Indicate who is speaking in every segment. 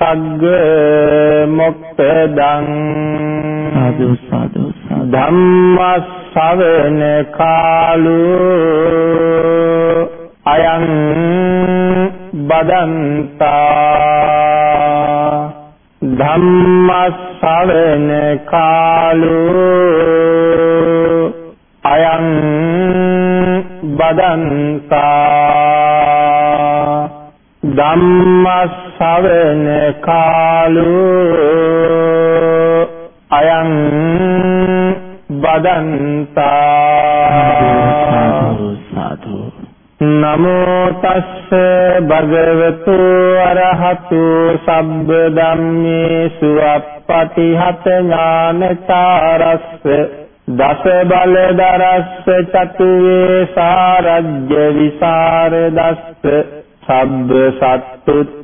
Speaker 1: සග්ග මොක්ඛදං
Speaker 2: සාදු සාදු
Speaker 1: ධම්මස් ශවන කාලෝ අයං බදන්තා ධම්ම ශවන කාලෝ අයං බදන්තා ධම්ම ශවන කාලෝ අයං බදන්තා. නමෝ තස්ස භගවතු අරහතු සබ්බ ධම්මේසු අප්පටිහත ඥානචාරස්ස දස බල දරස්ස චතුවේ සාරජ්‍ය විසරදස්ස සබ්බ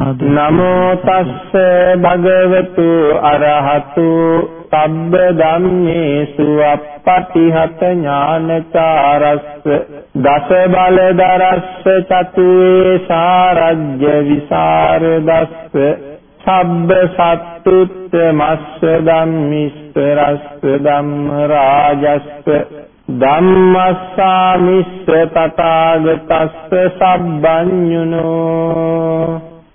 Speaker 1: නමෝ තස්ස භගවතු අරහතු. සබ්බ ධම්මේසු අප්පටිහත ඥානචාරස්ස. දස බල දරස්ස චතුවේ සාරජ්‍ය විසරදස්ස. සබ්බ සත්තුත්ත මස්ස ධම්මිස්ස රස්ස ධම්ම රාජස්ස ධම්මස්සාමිස්ස තථාගතස්ස සබ්බඤුනෝ.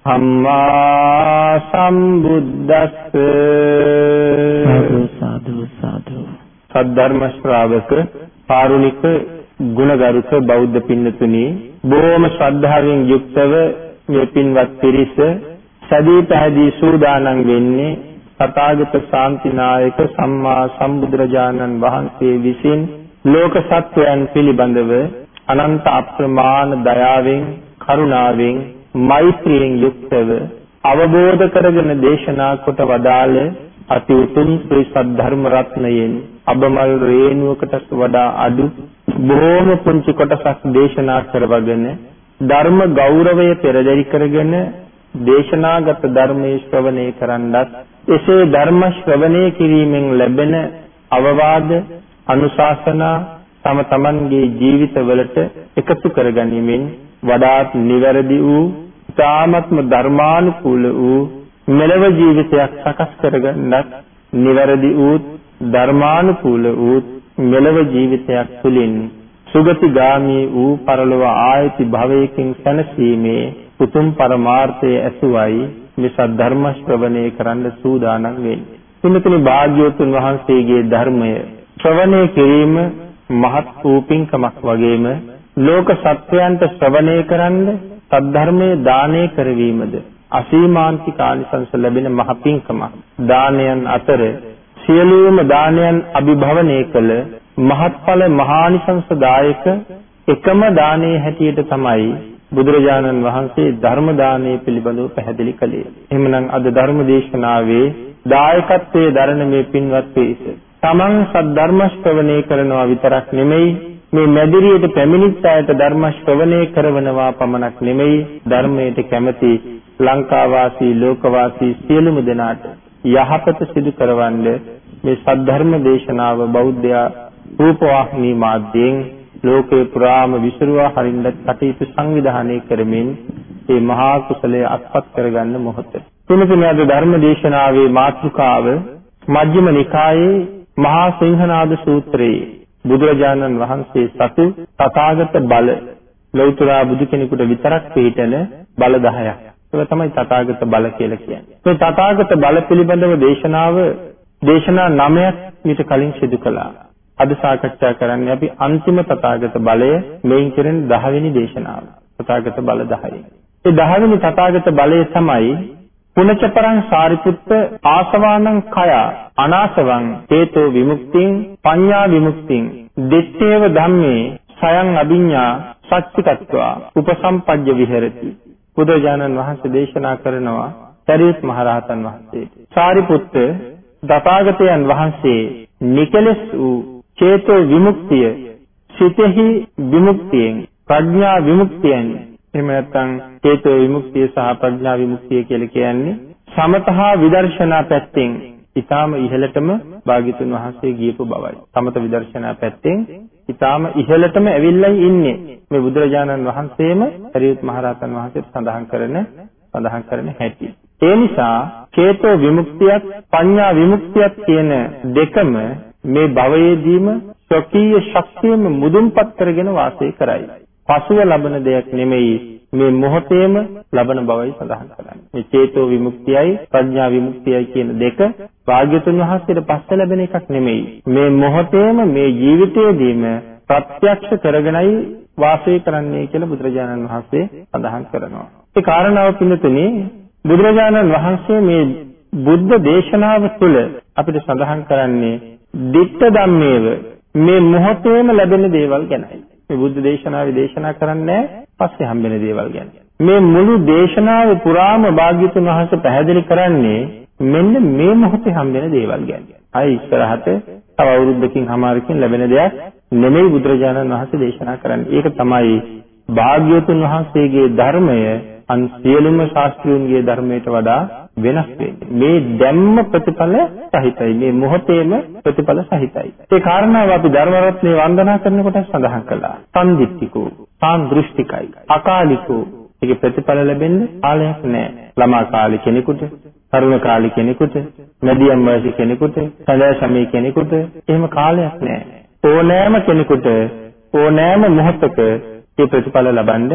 Speaker 1: සම්මා සම්බුද්දස්ස.
Speaker 2: සාදු සාදු සාදු.
Speaker 1: සද්ධර්ම ශ්‍රාවක පාරුණික ගුණගරුක බෞද්ධ පින්නතුනි බොහොම ශ්‍රද්ධාවෙන් යුක්තව මේ පින්වත් පිරිස සදී පැහැදී සූදානම් වෙන්නේ තථාගත ශාන්තිනායක සම්මා සම්බුදුරජාණන් වහන්සේ විසින් ලෝක සත්වයන් පිළිබඳව අනන්ත අප්‍රමාණ දයාවෙන් කරුණාවෙන් මෛත්‍රියෙන් යුක්තව අවබෝධ කරගෙන දේශනා කොට වදාළ අති උතුම් ශ්‍රී සද්ධර්ම රත්නයෙන් අබමල් රේණුවකට වඩා අඩු බොහෝම පුංචි කොටසක් දේශනා කරවගෙන ධර්ම ගෞරවය පෙරදරි කරගෙන දේශනාගත ධර්මයේ ශ්‍රවණය කරන්නත් එසේ ධර්ම ශ්‍රවණය කිරීමෙන් ලැබෙන අවවාද අනුශාසනා තම තමන්ගේ ජීවිතවලට එකතු කරගැනීමෙන් වඩාත් නිවැරදි වූ තාමත්ම ධර්මානුකූල වූ මෙලව ජීවිතයක් සකස් කරගන්නත් නිවැරදි වූ ධර්මානුකූල වූ මෙලව ජීවිතයක් තුළින් සුගතිගාමී වූ පරලොව ආයති භවයකින් සැනසීමේ උතුම් පරමාර්ථයේ ඇසුවයි මේ සද්ධර්ම ශ්‍රවණය කරන්න සූදානම් වෙන්නේ. පින්තුනි භාග්‍යවතුන් වහන්සේගේ ධර්මය ශ්‍රවණය කිරීම මහත් වූ පින්කමක් වගේම ලෝක සත්වයන්ට ශ්‍රවණය කරන්න සද්ධර්මයේ දානය කරවීමද අසීමාන්තික ආනිසංස ලැබෙන මහ පිංකමක්. දානයන් අතර සියලුම දානයන් අභිභවනය කළ මහත්ඵල මහානිසංසදායක එකම දානයේ හැටියට තමයි බුදුරජාණන් වහන්සේ ධර්ම දානය පිළිබඳව පැහැදිලි කළේ. එහෙමනම් අද ධර්ම දේශනාවේ දායකත්වයේ දරන මේ පින්වත් පිරිස තමන් සද්ධර්ම ශ්‍රවණය කරනවා විතරක් නෙමෙයි මේ මැදිරියට පැමිණිච්ච අයට ධර්ම ශ්‍රවණය කරවනවා පමණක් නෙමෙයි ධර්මයට කැමති ලංකාවාසී ලෝකවාසී සියලුම දෙනාට යහපත සිදු කරවන්න මේ සද්ධර්ම දේශනාව බෞද්ධ රූපවාහිනී මාධ්‍යයෙන් ලෝකේ පුරාම විසිරුවා හරින්න කටයුතු සංවිධානය කරමින් මේ මහා කුසලයේ අත්පත් කරගන්න මොහොත. තුන්වෙනි අද ධර්ම දේශනාවේ මාතෘකාව මජ්ක්‍ධිම නිකායේ මහා සිංහනාද සූත්‍රයේ බුදුරජාණන් වහන්සේ සතු තථාගත බල ලෞතර බුදු කෙනෙකුට විතරක් පිළිතන බල 10ක්. ඒක තමයි තථාගත බල කියලා කියන්නේ. මේ තථාගත බල පිළිබඳව දේශනාව දේශනා 9ක් ඊට කලින් සිදු කළා. අද සාකච්ඡා කරන්නේ අපි අන්තිම තථාගත බලය මේන් කරන 10 වෙනි දේශනාව. තථාගත බල 10. ඒ 10 වෙනි තථාගත බලය තමයි පුනචපරං සාරිපුත්ත ආසවානං කය අනාසවං හේතෝ විමුක්තිං පඤ්ඤා විමුක්තිං දෙත්තේව ධම්මේ සයන් අභිඤ්ඤා සච්චිතත්වා උපසම්පජ්ජ විහෙරති. බුදුජානන් වහන්සේ දේශනා කරනවා සරියුත් මහරහතන් වහන්සේට. සාරිපුත්ත දපාගතයන් වහන්සේ නිකලස් වූ චේතෝ විමුක්තිය සිතෙහි විමුක්තියෙන් ප්‍රඥා විමුක්තියෙන් එහෙම නැත්නම් චේතෝ විමුක්තිය සහ ප්‍රඥා විමුක්තිය කියලා කියන්නේ සමතහා විදර්ශනා පැත්තෙන් ඊටාම ඉහළටම භාග්‍යතුන් වහන්සේ ගියපු බවයි. සමත විදර්ශනා පැත්තෙන් ඊටාම ඉහළටම ඇවිල්ලා ඉන්නේ. මේ බුදුරජාණන් වහන්සේම හරියුත් මහරහතන් වහන්සේට සඳහන් කරන සඳහන් කරන හැටි. ඒ නිසා චේතෝ විමුක්තියත් පඤ්ඤා විමුක්තියත් කියන දෙකම මේ භවයේදීම ස්වකීය ශක්තියම මුදුන්පත් කරගෙන වාසය කරයි. පසුව ලබන දෙයක් නෙමෙයි මේ මොහොතේම ලබන බවයි සඳහන් කරන්නේ. මේ චේතෝ විමුක්තියයි ප්‍රඥා විමුක්තියයි කියන දෙක භාග්‍යතුන් වහන්සේට පස්සේ ලැබෙන එකක් නෙමෙයි. මේ මොහොතේම මේ ජීවිතයේදීම ප්‍රත්‍යක්ෂ කරගෙනයි වාසය කරන්නේ කියලා බුදුරජාණන් වහන්සේ සඳහන් කරනවා. ඒ කාරණාව පිළිතුනේ බුදුරජාණන් වහන්සේ මේ බුද්ධ දේශනාව තුළ අපිට සඳහන් කරන්නේ ditta ධම්මේව මේ මොහොතේම ලැබෙන දේවල් ගැනයි. මේ බුද්ධ දේශනාවේ දේශනා කරන්නේ පස්සේ හම්බෙන දේවල් ගැන. මේ මුළු දේශනාව පුරාම භාග්‍යතුන් වහන්සේ පැහැදිලි කරන්නේ මෙන්න මේ මොහොතේ හම්බෙන දේවල් ගැන. අය ඉස්සරහට තව අවුරුද්දකින් හමාරකින් ලැබෙන දෙයක් නෙමෙයි බුදුරජාණන් වහන්සේ දේශනා කරන්නේ. ඒක තමයි භාග්‍යතුන් වහන්සේගේ ධර්මය අන් සියලුම ශාස්ත්‍රයන්ගේ ධර්මයට වඩා වෙනස් වෙන්නේ. මේ දැම්ම ප්‍රතිඵල සහිතයි. මේ මොහොතේම ප්‍රතිඵල සහිතයි. ඒ කාරණාව අපි ධර්ම රත්නේ වන්දනා කරනකොට සඳහන් කළා. සම්දිත්තිකෝ, සාන්දෘෂ්ටිකයි, අකාලිකෝ. ඒකේ ප්‍රතිඵල ලැබෙන්නේ කාලයක් නැහැ. ළමා කාලේ කෙනෙකුට, තරුණ කාලේ කෙනෙකුට, මැදියම් වයසේ කෙනෙකුට, සඳය සමයේ කෙනෙකුට එහෙම කාලයක් නැහැ. ඕනෑම කෙනෙකුට ඕනෑම මොහොතක ඒ ප්‍රතිඵල ලබන්න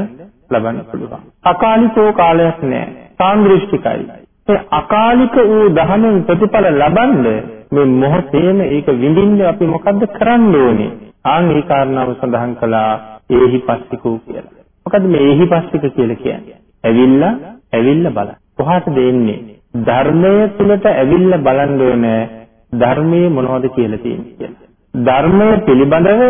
Speaker 1: ලබන්න පුළුවන්. අකාලිකෝ කාලයක් නැහැ. සාන්දෘෂ්ටිකයි. ඒ අකාලික වූ දහමෙන් ප්‍රතිඵල ලබන්න මේ මොහොතේම ඒක විඳින්න අපි මොකද්ද කරන්න ඕනේ? ආන් ඒ කාරණාව සඳහන් කළා ඒහි පස්සිකෝ කියලා. මොකද්ද මේ ඒහි පස්සික කියලා කියන්නේ? ඇවිල්ලා ඇවිල්ලා බලන්න. කොහාටද එන්නේ? ධර්මයේ තුලට ඇවිල්ලා බලන්න ඕනේ ධර්මයේ මොනවද කියලා තියෙන්නේ කියලා. ධර්මයේ පිළිබඳව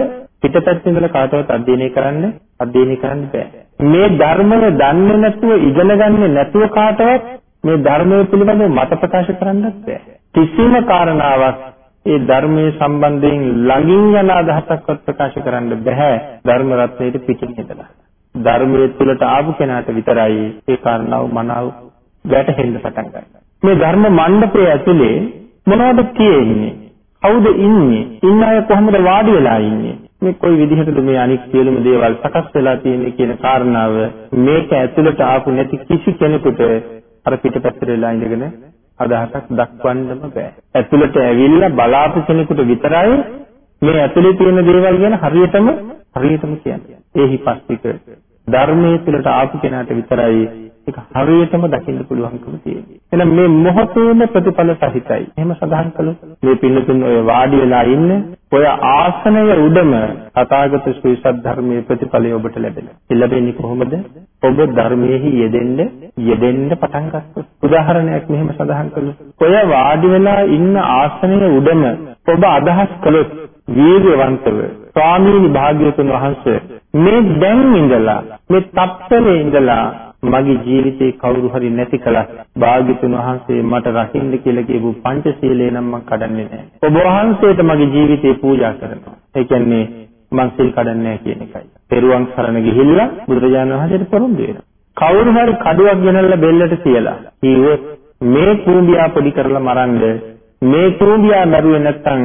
Speaker 1: පිටපැත්තේ ඉඳලා කාටවත් අධ්‍යයනය කරන්න අධ්‍යයනය කරන්න බෑ. මේ ධර්මය දන්නේ නැතුව ඉගෙන ගන්නේ නැතුව කාටවත් මේ ධර්මයේ පිළිබඳව මත ප්‍රකාශ කරන්නත් බෑ. කිසිම කාරණාවක් ඒ ධර්මයේ සම්බන්ධයෙන් ළඟින් යන අදහසක්වත් ප්‍රකාශ කරන්න බෑ ධර්ම රත්නයේ පිටින් හිටලා. ධර්මයේ තුලට ආපු කෙනාට විතරයි ඒ කාරණාව මනාව වැටහෙන්න පටන් ගන්න. මේ ධර්ම මණ්ඩපයේ ඇතුලේ මොනවද තියෙන්නේ? කවුද ඉන්නේ? ඉන්න අය කොහොමද වාඩි වෙලා ඉන්නේ? මේ කොයි විදිහටද මේ අනික් සියලුම දේවල් සකස් වෙලා තියෙන්නේ කියන කාරණාව මේක ඇතුළට ආපු නැති කිසි කෙනෙකුට අර පිටපැත්තට වෙලා ඉඳගෙන අදහසක් දක්වන්නම බෑ. ඇතුළට ඇවිල්ලා බලාපු කෙනෙකුට විතරයි මේ ඇතුලේ තියෙන දේවල් ගැන හරියටම හරියටම කියන්නේ. ඒ හිපස්තික ධර්මයේ තුළට ආපු කෙනාට විතරයි ඒක හරියටම දකින්න පුළුවන්කම තියෙන්නේ. එහෙනම් මේ මොහොතේම ප්‍රතිඵල සහිතයි. එහෙම සඳහන් කළොත් මේ පින්නතුන් ඔය වාඩි වෙලා ඉන්න ඔය ආසනය උඩම තථාගත ශ්‍රී සද්ධර්මයේ ප්‍රතිඵලය ඔබට ලැබෙනවා. ඒ ලැබෙන්නේ කොහොමද? ඔබ ධර්මයේහි යෙදෙන්න යෙදෙන්න පටන් ගත්තොත්. උදාහරණයක් මෙහෙම සඳහන් කළොත් ඔය වාඩි වෙලා ඉන්න ආසනය උඩම ඔබ අදහස් කළොත් වීර්යවන්තව ස්වාමීනි භාග්‍යවතුන් වහන්සේ මේ දැන් ඉඳලා මේ තත්ත්වයේ ඉඳලා මගේ ජීවිතේ කවුරු හරි නැති කළා භාග්‍යතුන් වහන්සේ මට රකින්න කියලා කියපු පංචශීලය නම් මම කඩන්නේ නැහැ. ඔබ වහන්සේට මගේ ජීවිතේ පූජා කරනවා. ඒ කියන්නේ මං සිල් කඩන්නේ නැහැ කියන එකයි. පෙරුවන් සරණ ගිහිල්ලා බුදුරජාණන් වහන්සේට පොරොන්දු වෙනවා. කවුරු හරි කඩුවක් ගෙනල්ලා බෙල්ලට තියලා කිව්වොත් මේ කූඹියා පොඩි කරලා මරන්න මේ කූඹියා මරුවේ නැත්තම්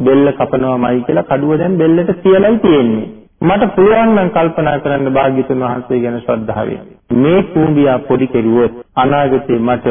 Speaker 1: බෙල්ල කපනවාමයි කියලා කඩුව දැන් බෙල්ලට තියලයි තියෙන්නේ. මට පුළුවන් නම් කල්පනා කරන්න භාග්‍යතුන් වහන්සේ ගැන ශ්‍රද්ධාවෙන්. මේ කූඹියා පොඩි කෙරුවොත් අනාගතේ මට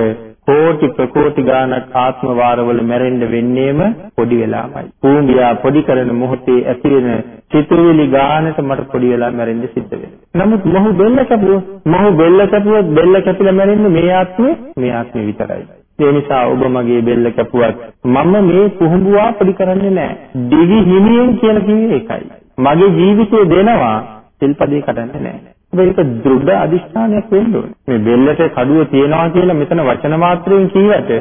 Speaker 1: කෝටි ප්‍රකෝටි ගාණක් ආත්ම වාරවල මැරෙන්න වෙන්නේම පොඩි වෙලාමයි. කූඹියා පොඩි කරන මොහොතේ ඇති වෙන සිතුවිලි ගානට මට පොඩි වෙලා මැරෙන්න සිද්ධ වෙනවා. නමුත් මොහු බෙල්ල කැපුවොත් මොහු බෙල්ල කැපුවොත් බෙල්ල කැපිලා මැරෙන්නේ මේ ආත්මේ මේ ආත්මේ විතරයි. ඒ නිසා ඔබ මගේ බෙල්ල කැපුවත් මම මේ කුහුඹුවා පොඩි කරන්නේ නැහැ. දිවි හිමියෙන් කියලා කිව්වේ ඒකයි. මගේ ජීවිතය දෙනවා සිල්පදේ කඩන්නේ නැහැ. ඒක දෘಢ අදිෂ්ඨානයක් වෙන්න ඕනේ. මේ බෙල්ලට කඩුව තියනවා කියලා මෙතන වචන මාත්‍රයෙන් කියවට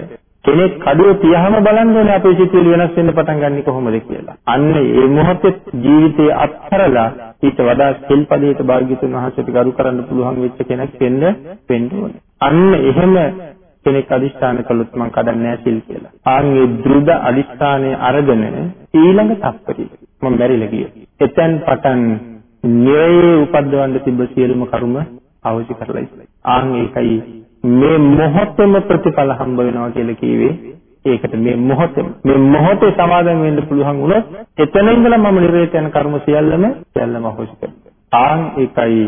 Speaker 1: කෙනෙක් කඩුව තියහම බලන්න ඕනේ අපේ සිතුවිලි වෙනස් වෙන්න පටන් ගන්නෙ කොහොමද කියලා. අන්න ඒ මොහොතේ ජීවිතයේ අත්හැරලා ඊට වඩා සිල්පදයට භාග්‍යතුන් වහන්සේට ගරු කරන්න පුළුවන් වෙච්ච කෙනෙක් වෙන්න වෙන්න ඕනේ. අන්න එහෙම කෙනෙක් අදිස්ථාන කළොත් මං කඩන්නේ නැහැ සිල් කියලා. ආන්ගේ දෘಢ අදිස්ථානයේ අරගෙන ඊළඟ තප්පරේ මම මැරිලා ගියා. එතෙන් පටන් නිරයේ උපද්දවන්න තිබ්බ සියලුම කර්ම අවසි කරලා ඉස්සයි. ආන් ඒකයි මේ මොහොතේම ප්‍රතිඵල හම්බ වෙනවා කියලා කිව්වේ. ඒකට මේ මොහොතේ මේ මොහොතේ සමාදන් වෙන්න පුළුවන් වුණොත් එතන ඉඳලා මම නිරේත යන කර්ම සියල්ලම සියල්ලම අවසි කරනවා. ආන් ඒකයි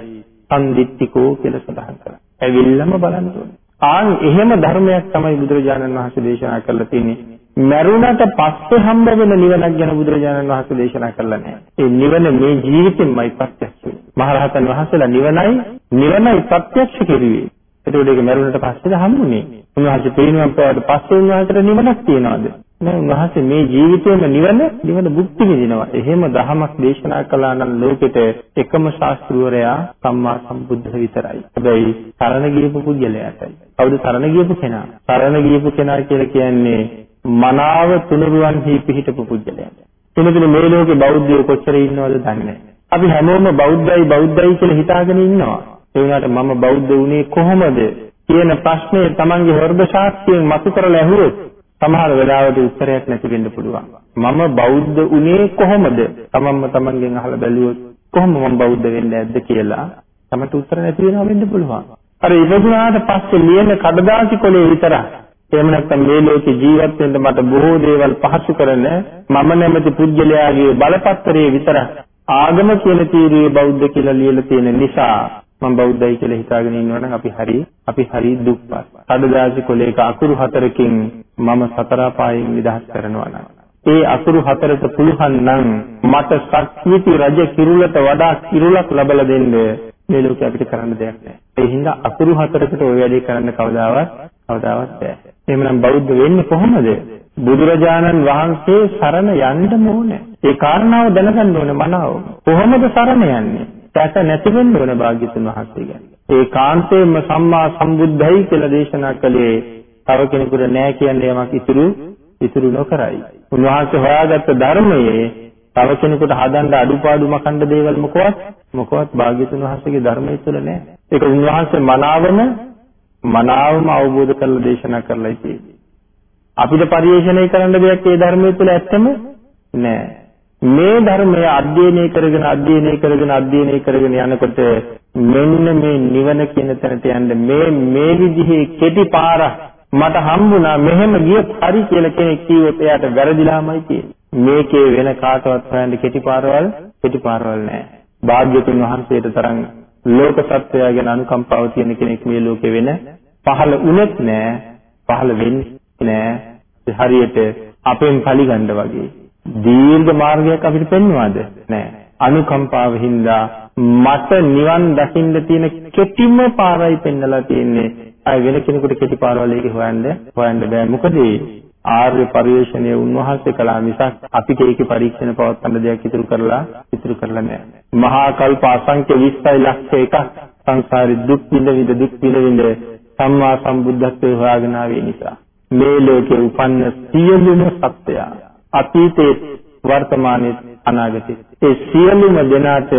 Speaker 1: සම්දිත්තිකෝ කියලා සඳහන් කරන්නේ. ඇවිල්ලාම බලන්න ඕනේ. ආන් එහෙම ධර්මයක් තමයි බුදුරජාණන් වහන්සේ දේශනා කරලා තියෙන්නේ. මරුණට පස්සේ හම්බ වෙන නිවනක් ගැන බුදුරජාණන් වහන්සේ දේශනා කළා නෑ. ඒ නිවන මේ ජීවිතෙන්මයි ප්‍රත්‍යක්ෂ වෙන්නේ. මහරහතන් වහන්සේලා නිවනයි නිවනයි ප්‍රත්‍යක්ෂ කෙරුවේ. ඒකෝට ඒක මරුණට පස්සේද හම්බුනේ. උන්වහන්සේ පිරිනිවන් පෑවට පස්සේ උන්වහන්සේට නිවනක් තියනවාද? නෑ උන්වහන්සේ මේ ජීවිතේම නිවන නිවන භුක්ති විඳිනවා. එහෙම දහමක් දේශනා කළා නම් ලෝකෙට එකම ශාස්ත්‍රවරයා සම්මා සම්බුද්ධ විතරයි. හැබැයි සරණ ගියපු පුද්ගලයාටයි. කවුද සරණ ගියපු කෙනා? සරණ ගියපු කෙනා කියලා කියන්නේ මනාව තුනුරුවන්හි පිහිටපු පුද්ගලයාට. එනදින මේ ලෝකේ බෞද්ධයෝ කොච්චර ඉන්නවද දන්නේ අපි හැමෝම බෞද්ධයි බෞද්ධයි කියලා හිතාගෙන ඉන්නවා. ඒ වුණාට මම බෞද්ධ වුණේ කොහොමද කියන ප්‍රශ්නේ Tamange හෘද ශාස්ත්‍රයෙන් මතු කරලා ඇහුවොත් සමහර වෙලාවට උත්තරයක් නැති වෙන්න පුළුවන්. මම බෞද්ධ උනේ කොහොමද? තමන්ම තමන්ගෙන් අහලා බැලුවොත් කොහොම මම බෞද්ධ වෙන්නේ නැද්ද කියලා තමට උත්තර නැති වෙනවා වෙන්න පුළුවන්. අර ඉවසුනාට පස්සේ ලියන කඩදාසි කොලේ විතරක් එහෙම නැත්නම් මේ ලෝකේ ජීවත් වෙන්න මට බොහෝ දේවල් පහසු කරන මම නැමැති පුජ්‍යලයාගේ බලපත්‍රයේ විතර ආගම කියන තීරුවේ බෞද්ධ කියලා ලියලා තියෙන නිසා මම බෞද්ධයි කියලා හිතාගෙන ඉන්නවනම් අපි හරි අපි හරි දුක්පත්. කඩදාසි කොලයක අකුරු හතරකින් මම සතර පායෙන් නිදහස් කරනවා නම් ඒ අකුරු හතරට පුළුවන් නම් මට සක්විති රජ කිරුලට වඩා කිරුලක් ලබලා දෙන්න මේ ලෝකේ අපිට කරන්න දෙයක් නැහැ. ඒ හින්දා අකුරු හතරකට ওই වැඩේ කරන්න කවදාවත් කවදාවත් බෑ. එහෙමනම් බෞද්ධ වෙන්නේ කොහොමද? බුදුරජාණන් වහන්සේ සරණ යන්න ඕනේ. ඒ කාරණාව දැනගන්න ඕනේ මනාව. කොහොමද සරණ යන්නේ? සැක නැති වෙන්න ඕනේ භාග්‍යතුන් වහන්සේ ගැන. ඒ කාන්තේම සම්මා සම්බුද්ධයි කියලා දේශනා කළේ තව කෙනෙකුට නෑ කියන්නේ යමක් ඉතුරු ඉතුරු නොකරයි. උන්වහන්සේ හොයාගත්ත ධර්මයේ තව කෙනෙකුට හදන්න අඩුපාඩු මකන්න දේවල් මොකවත් මොකවත් භාග්‍යතුන් වහන්සේගේ ධර්මයේ තුල නෑ. ඒක උන්වහන්සේ මනාවම මනාවම අවබෝධ කරලා දේශනා කරලා තියෙන්නේ. අපිට පරිශ්‍රණය කරන්න දෙයක් ඒ ධර්මයේ තුල ඇත්තම නෑ. මේ ධර්මය අධ්‍යයනය කරගෙන අධ්‍යයනය කරගෙන අධ්‍යයනය කරගෙන යනකොට මෙන්න මේ නිවන කියන තැනට යන්න මේ මේ විදිහේ කෙටි පාරක් මට හම්බුණා මෙහෙම ගියොත් හරි කියලා කෙනෙක් කිව්වොත් එයාට වැරදිලාමයි කියන්නේ. මේකේ වෙන කාටවත් හොයන්න කෙටි පාරවල් කෙටි පාරවල් නැහැ. භාග්‍යතුන් වහන්සේට තරම් ලෝක සත්‍යය ගැන අනුකම්පාව තියෙන කෙනෙක් මේ ලෝකේ වෙන පහළ උනේත් නෑ පහළ වෙන්නේ නෑ. හරියට අපෙන් පරිගන්න වගේ දීර්ඝ මාර්ගයක් අපිට පෙන්වනවද? නෑ. අනුකම්පාව හින්දා මට නිවන් දකින්න තියෙන කෙටිම පාරයි පෙන්නලා තියෙන්නේ. අය වෙන කෙනෙකුට කෙටි පාරවල් ඒක හොයන්න හොයන්න බෑ. මොකද ආර්ය පරිශ්‍රණයේ උන්වහන්සේ කළා මිසක් අපිට ඒකේ පරීක්ෂණ පවත්වන්න දෙයක් ඉතුරු කරලා ඉතුරු කරලා නෑ. මහා කල්ප අසංඛ්‍ය 20 ලක්ෂ එකක්. සංසාරේ දුක් විඳ විඳ දුක් විඳ විඳ සම්මා සම්බුද්ධත්වයේ හොයාගෙන ආවේ නිසා මේ ලෝකේ උපන්න සියලුම සත්‍යය අතීතේ වර්තමානයේ අනාගතේ ඒ සියලුම දෙනාට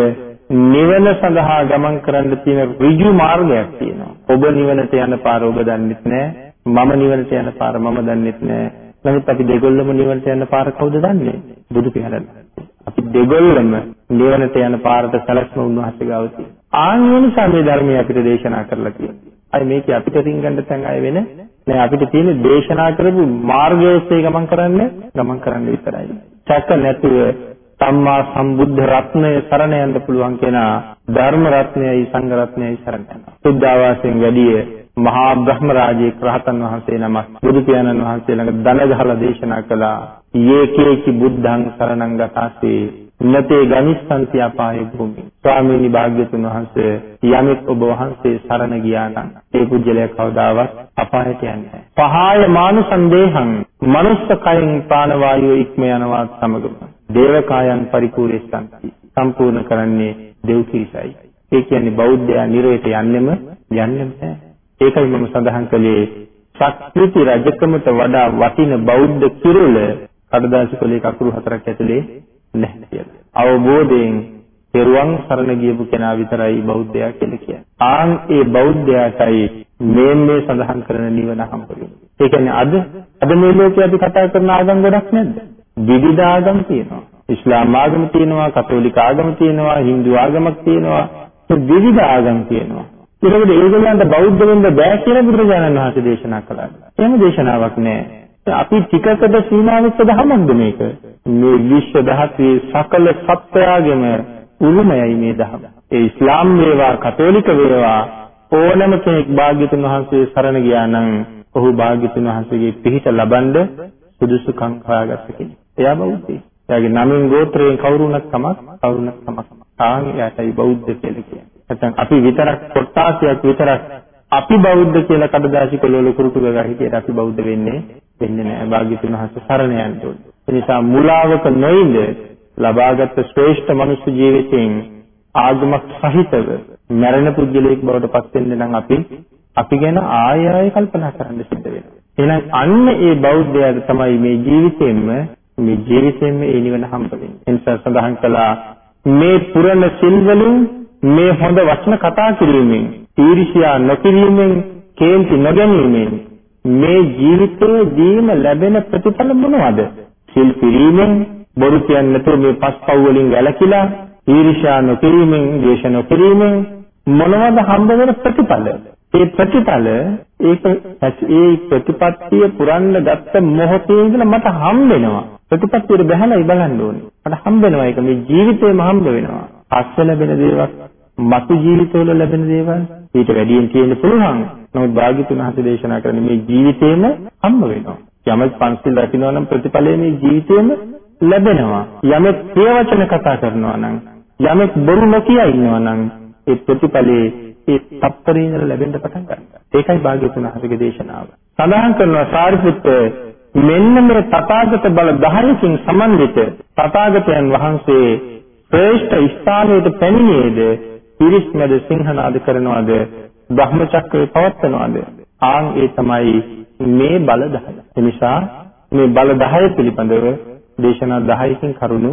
Speaker 1: නිවන සඳහා ගමන් කරන්න තියෙන ඍජු මාර්ගයක් තියෙනවා. ඔබ නිවනට යන පාර ඔබ දන්නෙත් නෑ. මම නිවනට යන පාර මම දන්නෙත් නෑ. නමුත් අපි දෙගොල්ලම නිවනට යන පාර කවුද දන්නේ? බුදු පියාණන්. අපි දෙගොල්ලම නිවනට යන පාරට සැලැස්ම උන්වහන්සේ ගාව තියෙනවා. ආන් නිසා මේ ධර්මය අපිට දේශනා කරලා තියෙනවා. අය මේක අපිට රින්ගන්න තැන් අය වෙන නෑ අපිට තියෙන දේශනා කරපු මාර්ගය ඔස්සේ ගමන් කරන්න ගමන් කරන්න විතරයි. සැක නැතුව සම්මා සම්බුද්ධ රත්නය සරණ යන්න පුළුවන් කෙනා ධර්ම රත්නයයි සංඝ රත්නයයි සරණ යනවා. සුද්ධාවාසයෙන් වැඩිය මහා බ්‍රහ්ම රාජයේ රහතන් වහන්සේ නමක් බුදු පියාණන් වහන්සේ ළඟ දන ගහලා දේශනා කළා යේකේකි බුද්ධං සරණං ගතාසේ නතේ ගනිස්සන්ති අපාය භූමි ස්වාමීනි භාග්‍යතුන් වහන්සේ යමෙක් ඔබ වහන්සේ සරණ ගියා නම් ඒ පුජ්‍යලයා කවදාවත් අපායට යන්නේ නැහැ. පහාය මානු සංදේහං මනුස්ස කයින් ප්‍රාණ වායුව ඉක්ම යනවා සමගම. දේව කායන් පරිපූර්ණස්සන්ති. සම්පූර්ණ කරන්නේ දෙව් කිරිසයි. ඒ කියන්නේ බෞද්ධයා නිරේත යන්නෙම යන්නෙම නැහැ. ඒකයි මම සඳහන් කළේ ශක්තිති රජකමට වඩා වටින බෞද්ධ කිරුල කඩදාසි කොලේ කකුරු හතරක් ඇතුලේ නැහැ කියලා. අවබෝධයෙන් පෙරුවන් සරණ ගියපු කෙනා විතරයි බෞද්ධයා කියලා කියන්නේ. ආන් ඒ බෞද්ධයාටයි මේ මේ සඳහන් කරන නිවන හම්බ වෙන්නේ. ඒ කියන්නේ අද අද මේ ලෝකේ අපි කතා කරන ආගම් ගොඩක් නැද්ද? විවිධ ආගම් තියෙනවා. ඉස්ලාම් ආගම තියෙනවා, කතෝලික ආගම තියෙනවා, හින්දු ආගමක් තියෙනවා. විවිධ ආගම් තියෙනවා. ඒකද ඒගොල්ලන්ට බෞද්ධ වෙන්න බෑ කියලා බුදුරජාණන් වහන්සේ දේශනා කළා. එහෙම දේශනාවක් නෑ. අපි ටිකකට සීමා වෙච්ච ධර්මයක්ද මේක? මේ විශ්ව ධාතුවේ සකල සත්‍යයගෙම උරුමයයි මේ ධර්ම. ඒ ඉස්ලාම් වේවා කතෝලික වේවා ඕනම කෙනෙක් භාග්‍යතුන් වහන්සේ සරණ ගියා නම් ඔහු භාග්‍යතුන් වහන්සේගේ පිහිට ලබනද සුදුසුකම් හොයාගත්ත කෙනෙක්. එයා බෞද්ධයෙක්. එයාගේ නමින් ගෝත්‍රයෙන් කවුරුණක් තමක් කවුරුණක් තමක්. ආන් එයාටයි බෞද්ධ කියලා කියන්නේ. නැත්නම් අපි විතරක් කොට්ටාසියක් විතරක් අපි බෞද්ධ කියලා කඩදාසි කොළවල කුරුටු ගගා හිටියට අපි බෞද්ධ වෙන්නේ වෙන්නේ නැහැ. භාග්‍යතුන් වහන්සේ සරණ යන්න ඕනේ. ඒ නිසා මුලාවක නොඉඳ ලබාගත් ශ්‍රේෂ්ඨ මනුෂ්‍ය ජීවිතයෙන් ආගමක් සහිතව මරණ පුද්ගලයෙක් බවට පත් වෙන්න නම් අපි අපි ගැන ආය ආය කල්පනා කරන්න සිද්ධ වෙනවා. එහෙනම් අන්න ඒ බෞද්ධයාට තමයි මේ ජීවිතෙන්ම මේ ජීවිතෙන්ම ඒ නිවන හම්බ වෙන්නේ. ඒ නිසා සඳහන් කළා මේ පුරණ සිල් වලින් මේ හොඳ වචන කතා කිරීමෙන් ඊර්ෂ්‍යා නොකිරීමෙන් කේන්ති නොගැනීමෙන් මේ ජීවිතයේදීම ලැබෙන ප්‍රතිඵල මොනවද? සිල් පිරීමෙන් බොරු කියන්නේ නැතුව මේ පස්පව් වලින් වැළකීලා ඊර්ෂ්‍යා නොකිරීමෙන්, ද්වේෂ නොකිරීමෙන් මොනවද හම්බ වෙන ප්‍රතිඵල? ඒ ප්‍රතිඵල ඒක ඒ ප්‍රතිපත්තිය පුරන්න ගත්ත මොහොතේ ඉඳලා මට හම්බ වෙනවා. ප්‍රතිපත්තියට බහැලායි බලන්න ඕනේ. මට හම්බ වෙනවා ඒක මේ ජීවිතේම හම්බ වෙනවා. පස්ස ලැබෙන දේවල්, මතු ජීවිතවල ලැබෙන දේවල් ඊට වැඩියෙන් තියෙන්න පුළුවන්. නමුත් භාග්‍යතුන් හසේ දේශනා කරන මේ ජීවිතේම හම්බ වෙනවා. යමෙක් පන්සිල් රකින්නවා නම් ප්‍රතිඵලය මේ ජීවිතේම ලැබෙනවා. යමෙක් ප්‍රිය වචන කතා කරනවා නම්, යමෙක් බොරු නොකිය ඉන්නවා නම් ඒ ප්‍රතිඵලයේ ඒ තප්පරේ ඉඳලා ලැබෙන්න පටන් ගන්නවා. ඒකයි භාග්‍යතුන් හසේගේ දේශනාව. සඳහන් කරනවා සාරිපුත්ත මෙන්න මේ තථාගත බල 10කින් සමන්විත තථාගතයන් වහන්සේ ශ්‍රේෂ්ඨ ස්ථානයට පැමිණියේද පිරිස්මද සිංහනාද කරනවාද බ්‍රහ්මචක්‍රේ පවත්වනවාද ආන් ඒ තමයි මේ බල 10. එනිසා මේ බල 10 පිළිබඳව දේශනා 10කින් කරුණු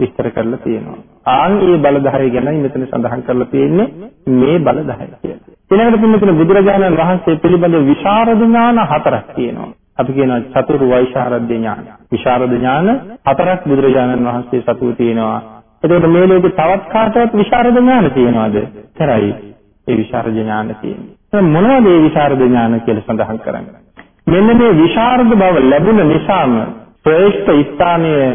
Speaker 1: විස්තර කරලා තියෙනවා. ආන් ඒ බල 10 ගැනයි මෙතන සඳහන් කරලා තියෙන්නේ මේ බල 10 කියලා. ඊළඟට පින්නතුන බුදුරජාණන් වහන්සේ පිළිබඳ විශාරද ඥාන හතරක් තියෙනවා. අපි කියනවා චතුර් වෛශාරද්‍ය ඥාන. විශාරද ඥාන හතරක් බුදුරජාණන් වහන්සේ සතුව තියෙනවා. එතකොට මේ ලෝකේ තවත් කාටවත් විශාරද ඥාන තියෙනවද? කරයි. ඒ විශාරද ඥාන තියෙන්නේ. මොනවද මේ විශාරද ඥාන කියලා සඳහන් කරන්නේ? මෙන්න මේ විශාරද බව ලැබුණ නිසාම ශ්‍රේෂ්ඨ ස්ථානයේ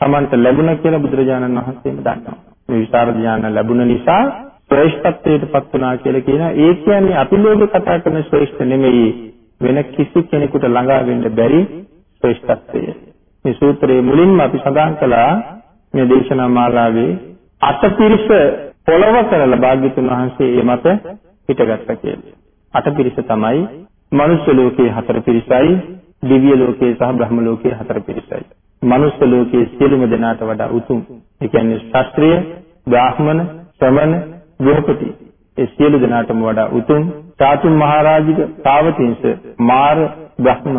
Speaker 1: Tamanට ලැබුණ කියලා බුදුරජාණන් වහන්සේම දන්නවා. මේ විශාරද ඥාන ලැබුණ නිසා ශ්‍රේෂ්ඨත්වයට පත් වුණා කියලා කියනවා. ඒ කියන්නේ අපි ලෝකේ කතා කරන ශ්‍රේෂ්ඨ නෙමෙයි වෙන කිසි කෙනෙකුට ළඟා වෙන්න බැරි ශ්‍රේෂ්ඨත්වය. මේ සූත්‍රයේ මුලින්ම අපි සඳහන් කළා මේ දේශනා මාලාවේ අටපිරිස පොළව කරලා භාග්‍යතුන් වහන්සේ ඒ මත හිටගත්තා කියලා. අටපිරිස තමයි මනුෂ්‍ය ලෝකයේ හතර පිරිසයි, දිව්‍ය ලෝකයේ සහ බ්‍රහ්ම ලෝකයේ හතර පිරිසයි. මනුෂ්‍ය ලෝකයේ සියලුම දෙනාට වඩා උතුම්. ඒ කියන්නේ ශාස්ත්‍රීය, බ්‍රාහ්මණ, ශ්‍රමණ, ගෘහපති. ඒ සියලු දෙනාටම වඩා උතුම්. චාතුම් මහරජික, තාවතිංස, මාර, බ්‍රහ්ම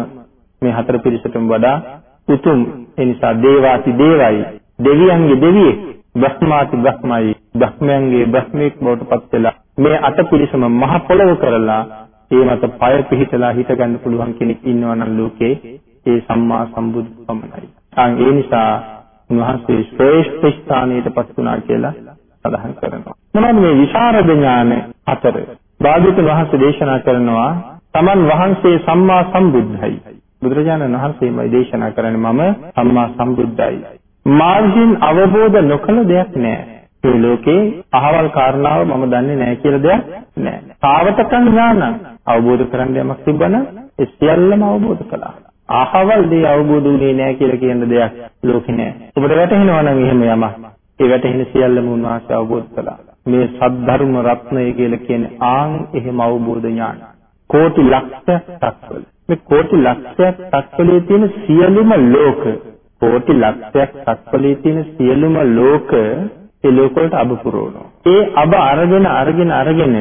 Speaker 1: මේ හතර පිරිසටම වඩා උතුම්. ඒ නිසා දේවාති දේවයි, දෙවියන්ගේ දෙවියෙක්, බ්‍රහ්මාති බ්‍රහ්මයි, බ්‍රහ්මයන්ගේ බ්‍රහ්මෙක් බවට පත් වෙලා මේ අට පිරිසම මහ පොළව කරලා ඒ මත පය පිහිටලා හිට ගන්න පුළුවන් කෙනෙක් ඉන්නවා නම් ලෝකේ ඒ සම්මා සම්බුදු පමණයි. ආන් ඒ නිසා උන්වහන්සේ ශ්‍රේෂ්ඨ ස්ථානයට පත් වුණා කියලා සඳහන් කරනවා. මොනවද මේ විශාරද ඥාන අතර? භාග්‍යවතුන් වහන්සේ දේශනා කරනවා තමන් වහන්සේ සම්මා සම්බුද්ධයි. බුදුරජාණන් වහන්සේමයි දේශනා කරන්නේ මම සම්මා සම්බුද්ධයි. මාර්ගයෙන් අවබෝධ නොකළ දෙයක් නෑ. මේ ලෝකේ අහවල් කාරණාව මම දන්නේ නැහැ කියලා දෙයක් නැහැ. තාවතකන් ඥාන අවබෝධ කරගන්න යමක් තිබ්බනම් ඒ සියල්ලම අවබෝධ කළා. අහවල් දේ අවබෝධ වුණේ නැහැ කියලා කියන දෙයක් ලෝකේ නැහැ. ඔබට වැටහෙනවා නම් එහෙම යමක්. ඒ වැටහෙන සියල්ලම උන්වහන්සේ අවබෝධ කළා. මේ සද්ධර්ම රත්නය කියලා කියන්නේ ආන් එහෙම අවබෝධ ඥාන. කෝටි ලක්ෂ තත්වල. මේ කෝටි ලක්ෂයක් තත්වලේ තියෙන සියලුම ලෝක කෝටි ලක්ෂයක් තත්වලේ තියෙන සියලුම ලෝක ඒ ලෝක වලට අබ පුරවනවා. ඒ අබ අරගෙන අරගෙන අරගෙන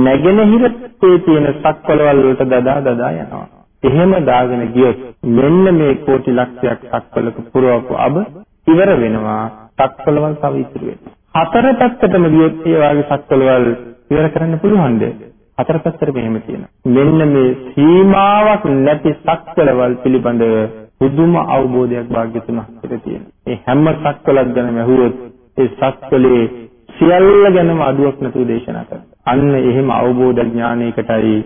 Speaker 1: නැගෙනහිරේ තියෙන සක්වලවල් වලට දදා දදා යනවා. එහෙම දාගෙන ගියොත් මෙන්න මේ කෝටි ලක්ෂයක් සක්වලක පුරවපු අබ ඉවර වෙනවා. සක්වලවල් තව ඉතුරු වෙනවා. හතර පැත්තටම ගියොත් ඒ වාගේ සක්වලවල් ඉවර කරන්න පුළුවන්ද? හතර පැත්තට මෙහෙම තියෙනවා. මෙන්න මේ සීමාවක් නැති සක්වලවල් පිළිබඳව පුදුම අවබෝධයක් භාග්‍යතුන් හතර තියෙනවා. ඒ හැම සක්වලක් ගැනම ඇහුවොත් ඒ සක්වලේ සියල්ල ගැනම අඩුවක් නැතුව දේශනා කරනවා. අන්න එහෙම අවබෝධ ඥානයකටයි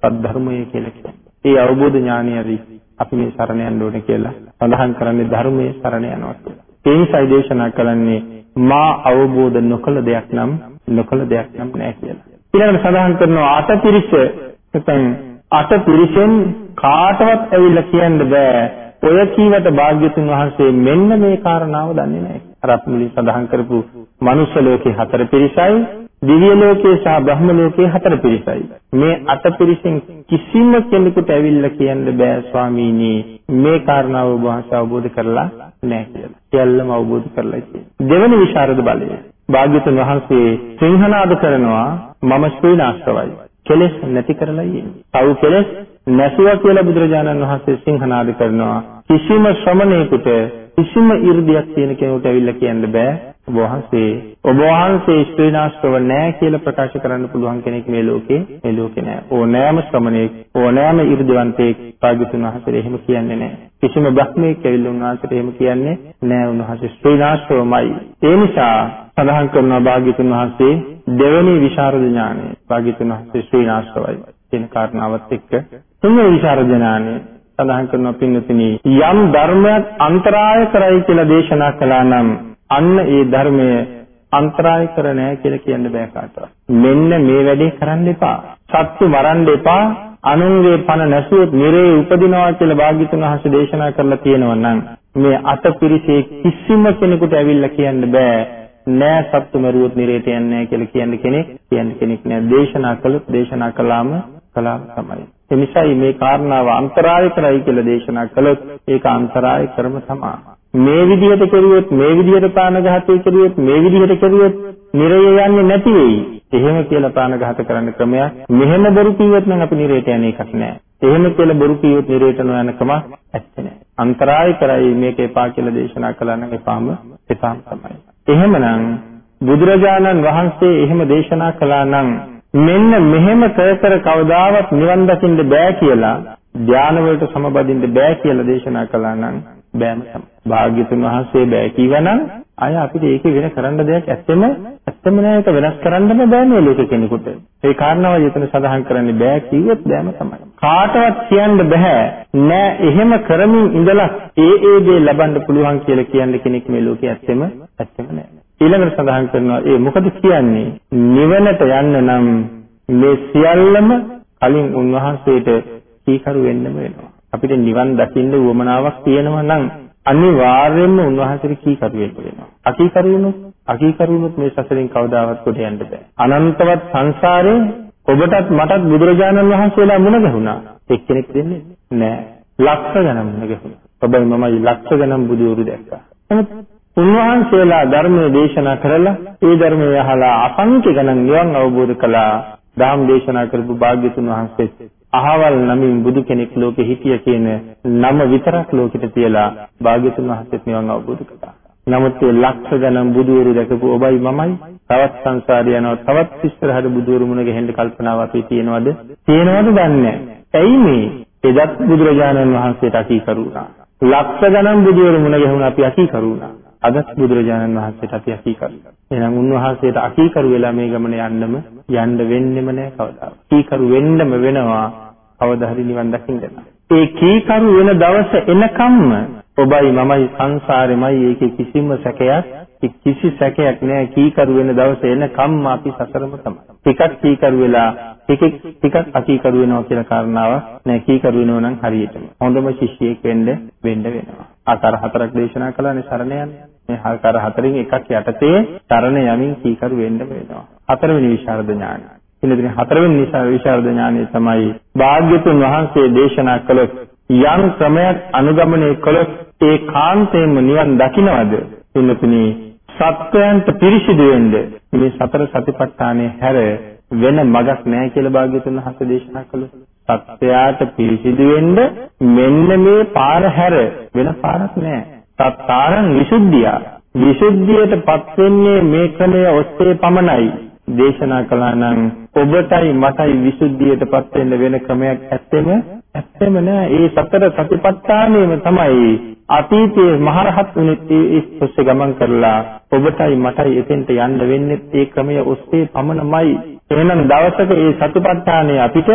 Speaker 1: සද්ධර්මය කියලා කියන්නේ. ඒ අවබෝධ ඥානය හරි අපි මේ සරණ යන්න ඕනේ කියලා සඳහන් කරන්නේ ධර්මයේ සරණ යනවා කියලා. ඒ නිසායි දේශනා කරන්නේ මා අවබෝධ නොකළ දෙයක් නම් නොකළ දෙයක් නම් නැහැ කියලා. ඊළඟට සඳහන් කරනවා අටපිරිස නැත්නම් අටපිරිසෙන් කාටවත් ඇවිල්ලා කියන්න බෑ ඔය කීවට භාග්‍යතුන් වහන්සේ මෙන්න මේ කාරණාව දන්නේ නැහැ. අර අපි මුලින් සඳහන් කරපු මනුස්ස ලෝකේ හතර පිරිසයි, දිව්‍ය ලෝකේ සහ බ්‍රහ්ම ලෝකේ හතර පිරිසයි. මේ අට පිරිසෙන් කිසිම කෙනෙකුට ඇවිල්ලා කියන්න බෑ ස්වාමීනි මේ කාරණාව ඔබ වහන්සේ අවබෝධ කරලා නැහැ කියලා. සියල්ලම අවබෝධ කරලා තියෙනවා. දෙවෙනි විශාරද බලය. භාග්‍යතුන් වහන්සේ සිංහනාද කරනවා මම ශ්‍රීනාස්තවයි. කෙලෙස් නැති කරලා යන්නේ. පව් කෙලෙස් නැසුවා කියලා බුදුරජාණන් වහන්සේ සිංහනාද කරනවා. කිසිම ශ්‍රමණේකට කිසිම 이르දියක් තියෙන කෙනෙකුට ඇවිල්ලා කියන්න බෑ. ඔබ වහන්සේ ඔබ වහන්සේ ශ්‍රීනාස්ත්‍රව නෑ කියලා ප්‍රකාශ කරන්න පුළුවන් කෙනෙක් මේ ලෝකේ මේ ලෝකේ නෑ. ඕනෑම ශ්‍රමණේක ඕනෑම 이르දිවන්තයෙක් පාගිතුන් වහන්සේ එහෙම කියන්නේ නෑ. කිසිම බ්‍රහ්මයෙක් ඇවිල්ලා උන්වහන්සේට එහෙම කියන්නේ නෑ උන්වහන්සේ ශ්‍රීනාස්ත්‍රවමයි. ඒ නිසා සඳහන් කරනවා භාග්‍යතුන් වහන්සේ දෙවැනි විශාරද ඥානය භාග්‍යතුන් වහන්සේ ශ්‍රීනාස්ත්‍රවයි කියන කාරණාවත් එක්ක තුන්වෙනි විශාරද ඥානය සඳහන් කරනවා පින්නතුනි යම් ධර්මයක් අන්තරාය කරයි කියලා දේශනා කළා නම් අන්න ඒ ධර්මය අන්තරාය කර නැහැ කියලා කියන්න බෑ කාටවත්. මෙන්න මේ වැඩේ කරන්න එපා. සත්තු මරන්න එපා. අනුන්ගේ පණ නැසුවොත් නිරේ උපදිනවා කියලා භාග්‍යතුන් වහන්සේ දේශනා කරලා තියෙනවා නම් මේ අතපිරිසේ කිසිම කෙනෙකුට ඇවිල්ලා කියන්න බෑ නෑ සත්තු මරුවොත් නිරේට යන්නේ නැහැ කියලා කියන්න කෙනෙක් කියන්න කෙනෙක් නෑ දේශනා කළොත් දේශනා කළාම කළාම තමයි එනිසායි මේ කාරණාව අන්තරාය කරයි කියලා දේශනා කළොත් ඒක අන්තරාය කරම තමයි මේ විදිහට කෙරුවොත් මේ විදිහට ප්‍රාණඝාතය කෙරුවොත් මේ විදිහට කෙරුවොත් නිරය යන්නේ නැති වෙයි. එහෙම කියලා ප්‍රාණඝාත කරන්න ක්‍රමයක් මෙහෙම බොරු කිව්වොත් නම් අපි නිරයට යන්නේ එකක් නෑ. එහෙම කියලා බොරු කිව්වොත් නිරයට නොයන ක්‍රම ඇත්තේ නෑ. අන්තරාය කරයි මේක එපා කියලා දේශනා කළා නම් එපාම එපාම තමයි. එහෙමනම් බුදුරජාණන් වහන්සේ එහෙම දේශනා කළා නම් මෙන්න මෙහෙම කර කර කවදාවත් නිවන් දකින්න බෑ කියලා ධානය වලට සමබදින්න බෑ කියලා දේශනා කළා නම් බෑම තමයි. භාග්‍යතුන් වහන්සේ බෑ කිවනම් අය අපිට ඒකේ වෙන කරන්න දෙයක් ඇත්තෙම ඇත්තම නෑ ඒක වෙනස් කරන්නම බෑ මේ ලෝකෙ කෙනෙකුට. ඒ කාරණාව යතන සඳහන් කරන්නේ බෑ කිව්වොත් බෑම තමයි. කාටවත් කියන්න බෑ නෑ එහෙම කරමින් ඉඳලා ඒ ඒ දේ ලබන්න පුළුවන් කියලා කියන්න කෙනෙක් මේ ලෝකෙ ඇත්තෙම ඇත්තම නෑ. ඊළඟට සඳහන් කරනවා ඒ මොකද කියන්නේ නිවනට යන්න නම් මේ සියල්ලම කලින් උන්වහන්සේට කීකරු වෙන්නම වෙනවා. අපිට නිවන් දකින්න උවමනාවක් තියෙනවා නම් අනිවාර්යයෙන්ම උන්වහන්සේට කීකරු වෙන්න වෙනවා. අකීකරු වුණොත් අකීකරු වුණොත් මේ සසරෙන් කවදාවත් කොට යන්න බෑ. අනන්තවත් සංසාරේ ඔබටත් මටත් බුදුරජාණන් වහන්සේලා මුණ ගැහුණා. එක්කෙනෙක් දෙන්නේ නෑ. ලක්ෂ ගණන් මුණ ගැහුණා. ඔබයි මමයි ලක්ෂ ගණන් බුදුවරු දැක්කා. නමුත් උන්වහන්සේලා ධර්මයේ දේශනා කරලා ඒ ධර්මය අහලා අසංඛ්‍ය ගණන් නිවන් අවබෝධ කළා. ධම් දේශනා කරපු භාග්‍යතුන් වහන්සේ අහවල් නමින් බුදු කෙනෙක් ලෝකෙ හිටිය කියන නම විතරක් ලෝකෙට තියලා භාග්‍යතුන් වහන්සේත් නිවන් අවබෝධ කළා. නමුත් ඒ ලක්ෂ ගණන් බුදුවරු දැකපු ඔබයි මමයි තවත් සංසාරේ යනවා තවත් ඉස්සරහට බුදුවරු මුණ ගැහෙන්න කල්පනාව අපි තියෙනවද? තියෙනවද දන්නේ ඇයි මේ? එදත් බුදුරජාණන් වහන්සේට අකීකරු වුණා. ලක්ෂ ගණන් බුදුවරු මුණ ගැහුණා අපි අකීකරු වුණා. අදත් බුදුරජාණන් වහන්සේට අපි අකීකරු. එහෙනම් උන්වහන්සේට අකීකරු වෙලා මේ ගමන යන්නම යන්න වෙන්නෙම නෑ කවදාවත්. කීකරු වෙන්නම වෙනවා කවදා හරි නිවන් දකින්න. ඒ කීකරු වෙන දවස එනකම්ම ඔබයි මමයි සංසාරෙමයි ඒකේ කිසිම සැකයක් කිසි සැකයක් නැහැ කීකරු වෙන දවස එනකම් අපි සසරම තමයි. ටිකක් කීකරු වෙලා ටික ටිකක් අකීකරු වෙනවා කියන කාරණාව නෑ කීකරු වෙනවා නම් හරියටම. හොඳම ශිෂ්‍යයෙක් වෙන්න වෙන්න වෙනවා. ආකාර හතරක් දේශනා කළානේ සරණ යන්නේ. මේ ආකාර හතරින් එකක් යටතේ සරණ යමින් කීකරු වෙන්න වෙනවා. හතරවෙනි විශාරද ඥානය. ඉතින් හතරවෙනි විශාරද ඥානය තමයි භාග්‍යතුන් වහන්සේ දේශනා කළ යම් ක්‍රමයක් අනුගමනය කළොත් ඒ කාන්තේම නිවන් දකින්නවද? පින්නතුනි සත්‍යයන්ට පිරිසිදු වෙන්න මේ සතර සතිපට්ඨානයේ හැර වෙන මගක් නැහැ කියලා භාග්‍යතුන් වහන්සේ දේශනා කළා. සත්‍යයට පිරිසිදු වෙන්න මෙන්න මේ පාර හැර වෙන පාරක් නැහැ. සත්තාරං විසුද්ධිය. විසුද්ධියටපත් වෙන්නේ මේ ක්‍රමය ඔස්සේ පමණයි. දේශනා කළා නම් ඔබටයි මටයි විසුද්ධියටපත් වෙන්න වෙන ක්‍රමයක් ඇත්තෙම ඇත්තෙම නෑ. ඒ සතර සතිපට්ඨානෙම තමයි අතීතයේ මහරහත් වුණේ ඒ ඔස්සේ ගමන් කරලා ඔබටයි මටයි එතෙන්ට යන්න වෙන්නේ ඒ ක්‍රමය ඔස්සේ පමණමයි. එහෙනම් දවසක ඒ සතිපට්ඨානය අපිට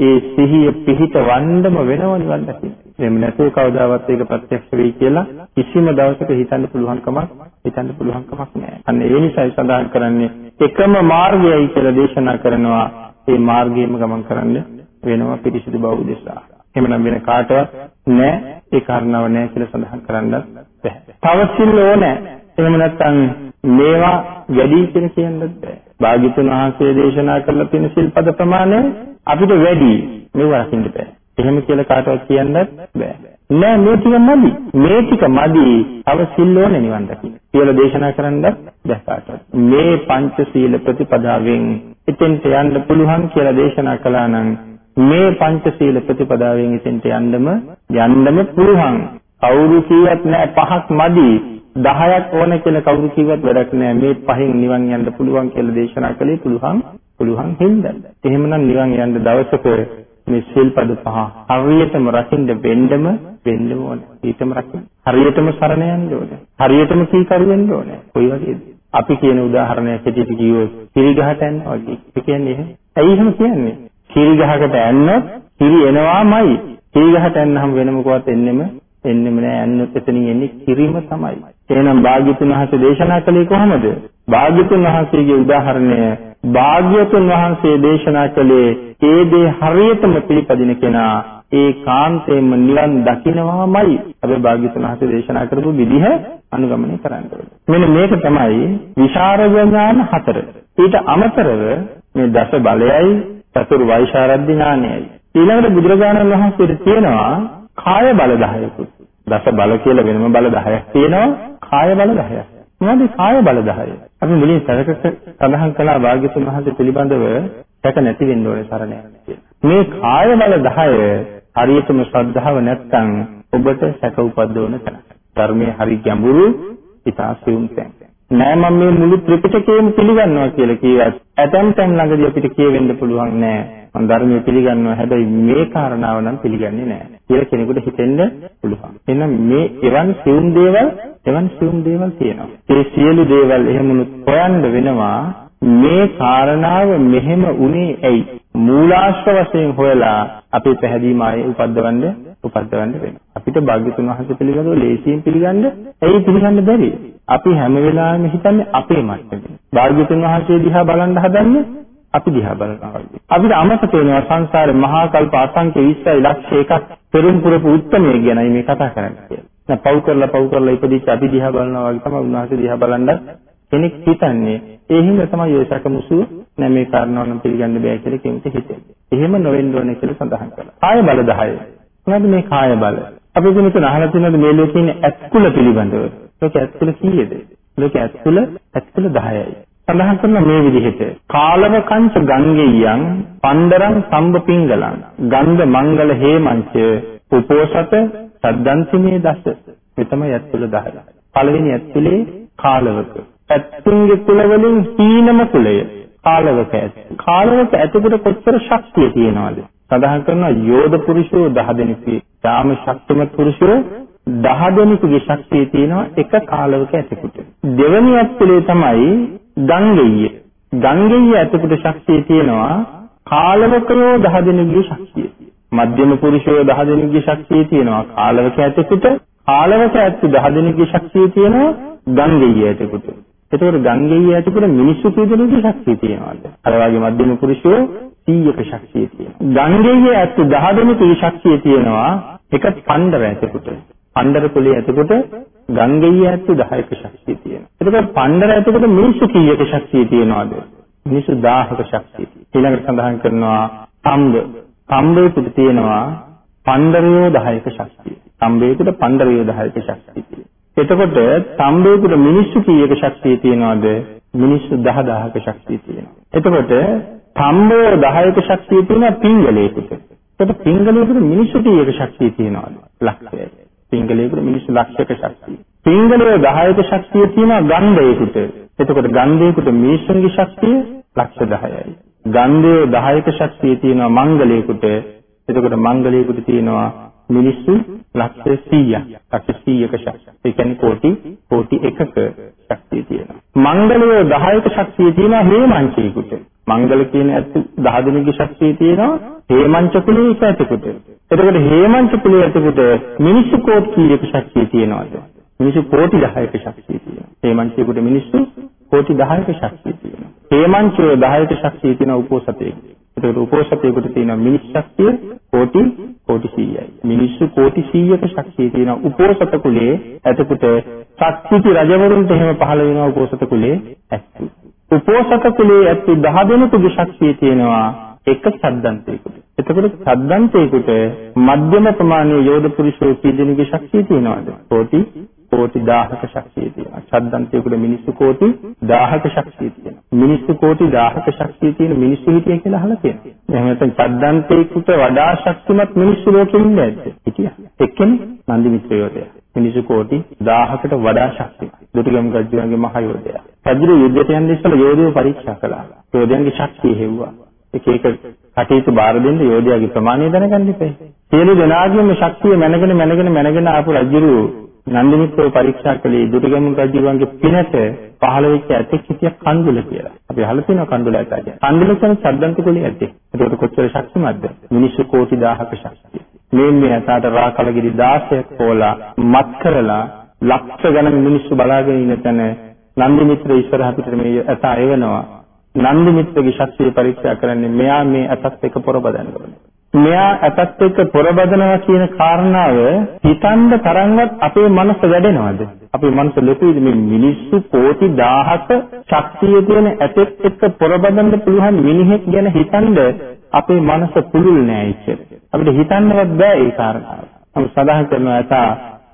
Speaker 1: ඒ සිහිය පිහිටවන්නම වෙනව නිවන් දකින්න. එහෙම නැතුව කවදාවත් ඒක ප්‍රත්‍යක්ෂ වෙයි කියලා කිසිම දවසක හිතන්න පුළුවන් කමක් හිතන්න පුළුවන් කමක් නැහැ. අන්න ඒ නිසායි සඳහන් කරන්නේ එකම මාර්ගයයි කියලා දේශනා කරනවා. ඒ මාර්ගයේම ගමන් කරන්න වෙනවා පිරිසිදු බව උදෙසා. එහෙමනම් වෙන කාටවත් නෑ ඒ කාරණාව නෑ කියලා සඳහන් කරන්නත් බැහැ. තව සිල් ඕනේ. එහෙම නැත්නම් මේවා වැඩි කියලා කියන්නත් බෑ. භාග්‍යතුන් වහන්සේ දේශනා කරලා තියෙන සිල්පද ප්‍රමාණය අපිට වැඩි. මේවා රකින්න බෑ. එහෙම කියලා කාටවත් කියන්නත් බෑ. නෑ මේ ටික මදි. මේ ටික මදි. තව සිල් ඕනේ නිවන් දකින්න. කියලා දේශනා කරන්නත් බෑ කාටවත්. මේ පංචශීල ප්‍රතිපදාවෙන් එතෙන්ට යන්න පුළුවන් කියලා දේශනා කළා නම් මේ පංචශීල ප්‍රතිපදාවෙන් එතෙන්ට යන්නම යන්නම පුළුවන්. කවුරු කීවත් නෑ පහක් මදි. 10ක් ඕන කියලා කවුරු කිව්වත් වැඩක් නෑ මේ පහෙන් නිවන් යන්න පුළුවන් කියලා දේශනා කළේ පුළුවන් පුළුවන් හින්දා. එහෙමනම් නිවන් යන්න දවසක මේ සිල්පද පහ හරියටම රකින්න වෙන්නම වෙන්නම ඕන. ඊටම රකින්න. හරියටම සරණ යන්න ඕනේ. හරියටම කීකරු වෙන්න ඕනේ. කොයි වගේද? අපි කියන උදාහරණයක් හැටියට කිව්වොත් කිරිගහට යනවා වගේ. ඒ කියන්නේ එහෙම. ඇයි එහෙම කියන්නේ? කිරිගහකට ඇන්නොත් කිරි එනවාමයි. කිරිගහට ඇන්නහම වෙන මොකවත් එන්නෙම එන්නෙම නෑ ඇන්නොත් එතනින් එන්නේ කිරිම තමයි. එහෙනම් භාග්‍යතුන් වහන්සේ දේශනා කළේ කොහොමද? භාග්‍යතුන් වහන්සේගේ උදාහරණය භාග්‍යතුන් වහන්සේ දේශනා කළේ ඒ දේ හරියටම පිළිපදින කෙනා ඒ කාන්තේම නිවන් දකින්නවාමයි. අපි භාග්‍යතුන් වහන්සේ දේශනා කරපු විදිහ අනුගමනය කරන්න ඕනේ. මෙන්න මේක තමයි විශාරද ඥාන හතර. ඊට අමතරව මේ දස බලයයි චතුර් වෛශාරද්ද ඥානයයි. ඊළඟට බුදුරජාණන් වහන්සේට තියෙනවා කාය බල 10කුත්. දස බල කියලා වෙනම බල 10ක් තියෙනවා. කාය බල 10ක්. මොනවද කාය බල 10? අපි මුලින් සරකට සඳහන් කළා වාග්යතුන් වහන්සේ පිළිබඳව සැක නැති වෙන්න ඕනේ සරණ යන්නේ කියලා. මේ කාය බල 10 හරියටම ශ්‍රද්ධාව නැත්නම් ඔබට සැක උපද්දවන තැන. ධර්මයේ හරි ගැඹුරු ඉතාසියුම් තැන. නෑ මම මේ මුළු ත්‍රිපිටකයම පිළිගන්නවා කියලා කියවත් ඇතැම් තැන් ළඟදී අපිට කියවෙන්න පුළුවන් නෑ. මම ධර්මයේ පිළිගන්නවා. හැබැයි මේ කාරණාව නම් පිළිගන්නේ නෑ කියලා කෙනෙකුට හිතෙන්න පුළුවන්. එහෙනම් මේ එවන් සියුම් දේවල් එවන් සියුම් දේවල් තියෙනවා. ඒ සියලු දේවල් එහෙමනුත් හොයන්න වෙනවා මේ කාරණාව මෙහෙම උනේ ඇයි? මූලාශ්‍ර වශයෙන් හොයලා අපේ පැහැදීම ආයේ උපද්දවන්න උපද්දවන්න වෙනවා. අපිට භාග්‍යතුන් වහන්සේ පිළිගන්නව ලේසියෙන් පිළිගන්න ඇයි පිළිගන්න බැරි? අපි හැම වෙලාවෙම හිතන්නේ අපේ මට්ටමේ. භාග්‍යතුන් වහන්සේ දිහා බලන්න හදන්නේ අපි දිහා බලනවා වගේ. අපිට අමතක වෙනවා සංසාරේ මහා කල්ප අසංඛ්‍ය 20යි ලක්ෂ එකක් පෙරම් පුරපු උත්මයේ ගැනයි මේ කතා කරන්නේ කියලා. දැන් පව් කරලා පව් කරලා ඉපදිච්ච අපි දිහා බලනවා වගේ තමයි උන්වහන්සේ දිහා බලන්න කෙනෙක් හිතන්නේ. ඒ හින්දා තමයි ඔය සැකමුසුව නැ මේ කාරණාව නම් පිළිගන්න බෑ කියලා කෙනෙක් හිතෙන්නේ. එහෙම නොවෙන්න ඕනේ කියලා සඳහන් කළා. කාය බල 10. මොනවද මේ කාය බල? අපි මෙතන අහලා තියෙනවද මේ ලෝකේ ඉන්න ඇත්කුල පිළිබඳව? ලෝක ඇත්කුල කීයද? ලෝක ඇත්කුල ඇත්කුල 10යි. සඳහන් කරන මේ විදිහට කාලව කංච ගංගෙයන් පණ්ඩරං සම්බ පිංගලං ගන්ධ මංගල හේමංච උපෝසත සද්දන්තිමේ දස මේ තමයි ඇත්කුල 10. පළවෙනි ඇත්කුලේ කාලවක. ඇත්තුන්ගේ කුල වලින් හීනම කුලය කාලවක ඇත්. කාලවක ඇතකට කොච්චර ශක්තිය තියෙනවද? සඳහන් කරනවා යෝධ පුරුෂයෝ 10 දෙනෙකුගේ යාම ශක්තිමත් පුරුෂයෝ 10 දෙනෙකුගේ ශක්තිය තියෙනවා එක කාලවක ඇතෙකුට. දෙවැනි ඇත්තුලේ තමයි ගංගෙය. ගංගෙය ඇතෙකුට ශක්තිය තියෙනවා කාලවකයෝ 10 දෙනෙකුගේ ශක්තිය. මධ්‍යම පුරුෂයෝ 10 දෙනෙකුගේ ශක්තිය තියෙනවා කාලවක ඇතෙකුට ආලවක ඇත්ත 10 දෙනෙකුගේ ශක්තිය තියෙනවා ගංගෙය ඇතෙකුට. එතකොට ගංගෙය ඇතෙකුට මිනිස්සු කී දෙනෙකුගේ ශක්තිය තියෙනවද? අර වගේ මධ්‍යම පුරුෂයෝ 100ක ශක්තිය තියෙනවා. ගංගෙය ඇත්ත 10 දෙනෙකුගේ ශක්තිය තියෙනවා එක පණ්ඩර ඇතෙකුට. පණ්ඩර කුලයේ ඇතෙකුට ගංගෙය ඇත්ත 10ක ශක්තිය තියෙනවා. එතකොට පණ්ඩර ඇතෙකුට මිනිස්සු කීයක ශක්තිය තියෙනවද? මිනිස්සු 1000ක ශක්තිය. ඊළඟට සඳහන් කරනවා සම්බ. සම්බේකට තියෙනවා පණ්ඩරයෝ 10ක ශක්තිය. සම්බේකට පණ්ඩරයෝ 10ක ශක්තිය. එතකොට සම්බේකට මිනිස්සු කීයක ශක්තිය තියෙනවද? මිනිස්සු 10000ක ශක්තිය තියෙනවා. එතකොට සම්බෝ 10ක ශක්තිය තියෙන පිංගලයකට. එතකොට පිංගලයකට මිනිස්සු කීයක ශක්තිය තියෙනවද? ලක්ෂයයි. පිංගලයකට මිනිස්සු ලක්ෂයක ශක්තිය. පිංගලයේ 10ක ශක්තිය තියෙන ගන්ධයකට. එතකොට ගන්ධයකට මිනිස්සුන්ගේ ශක්තිය ලක්ෂ 10යි. ගන්ධයේ 10ක ශක්තිය තියෙනවා මංගලයකට. එතකොට මංගලයකට තියෙනවා මිනිස්සු ලක්ෂ 100ක්. ලක්ෂ 100ක ශක්තිය. ඒ කියන්නේ කෝටි කෝටි එකක ශක්තිය තියෙනවා. මංගලයේ 10ක ශක්තිය තියෙනවා හේමංචයකට. මංගල කියන ඇත්ත 10 දෙනෙකුගේ ශක්තිය තියෙනවා හේමංච කුලයේ එක ඇතෙකුට. එතකොට හේමංච කුලයේ ඇතෙකුට මිනිස්සු කෝටි කීයක ශක්තිය තියෙනවද? මිනිස්සු කෝටි 10ක ශක්තිය තියෙනවා. හේමංචයකට මිනිස්සු කෝටි 10ක ශක්තිය තියෙනවා. හේමංචයේ 10ක ශක්තිය තියෙන උපෝසතේ. ඒකට උපෝසතේකට තියෙන මිනිස් ශක්තිය කෝටි කෝටි 100යි. මිනිස්සු කෝටි 100ක ශක්තිය තියෙන උපෝසත කුලයේ එතකොට ශක්තිති රජවරුන්ට එහෙම පහළ වෙනවා උපෝසත කුලයේ ඇත්තු. උපෝසත කුලයේ ඇත්තු 10 දෙනෙකුගේ ශක්තිය තියෙනවා එක සද්දන්තේකට. එතකොට සද්දන්තේකට මධ්‍යම ප්‍රමාණයේ යෝධ පුරුෂයෝ කී දෙනෙකුගේ ශක්තිය තියෙනවද? කෝටි කෝටි 1000ක ශක්තිය තියෙනවා. සද්දන්තේකට මිනිස්සු කෝටි 1000ක ශක්තිය තියෙනවා. මිනිස්සු කෝටි 1000ක ශක්තිය තියෙන මිනිස්සු හිටිය කියලා අහලා තියෙනවා. එහෙම නැත්නම් සද්දන්තේකට වඩා ශක්තිමත් මිනිස්සු ලෝකෙ ඉන්නේ නැද්ද? හිටියා. එක්කෙනෙක් නන්දි මිත්‍රයෝදය. මිනිස්සු කෝටි 1000කට වඩා ශක්තිමත්. දුටුගැමුණු රජුගේ මහ යෝධයා. රජු යුද්ධයට යන්න ඉස්සෙල්ලා යෝධයෝ පරීක්ෂා කළා. යෝධයන්ගේ ශක්තිය හෙව්වා. එක එක කටයුතු බාර දෙන්න යෝධයාගේ ප්‍රමාණය දැනගන්න ඉපේ. සියලු දෙනාගේම ශක්තිය මැනගෙන මැනගෙන මැනගෙන ආපු රජුරු නන්දිමිත්‍රව පරීක්ෂා කළේ දුටුගැමුණු රජුගේ පිනට පහළ වෙච්ච ඇතෙක් හිටිය කන්දුල කියලා. අපි අහලා තියෙනවා කන්දුල ඇත කියන්නේ. කන්දුල කියන්නේ සද්දන්ත කුලයේ ඇතෙක්. ඒකට කොච්චර ශක්තිමත්ද? මිනිස්සු කෝටි 1000ක ශක්තිය. මේ මේ ඇතාට රාකලගිරි 16ක් පෝලා මත් කරලා ලක්ෂ ගණන් මිනිස්සු බලාගෙන ඉන්න තැන නන්දිමිත්‍ර ඉස්සරහ පිටට මේ ඇතා එවනවා. නන්දිමිත්‍රගේ ශක්තිය පරීක්ෂා කරන්නේ මෙයා මේ ඇතත් එක්ක පොරබදන්න ඕනේ. මෙයා ඇතත් එක්ක පොරබදනවා කියන කාරණාව හිතන්න තරම්වත් අපේ මනස වැඩෙනවද? අපේ මනස ලොකුයිද මේ මිනිස්සු කෝටි 1000ක ශක්තිය තියෙන ඇතෙක් එක්ක පොරබදන්න පුළුවන් මිනිහෙක් ගැන හිතන්න අපේ මනස පුළුල් නෑ ඉච්චර. අපිට හිතන්නවත් බෑ ඒ කාරණාව. අපි සදාහන් කරනවා ඇතා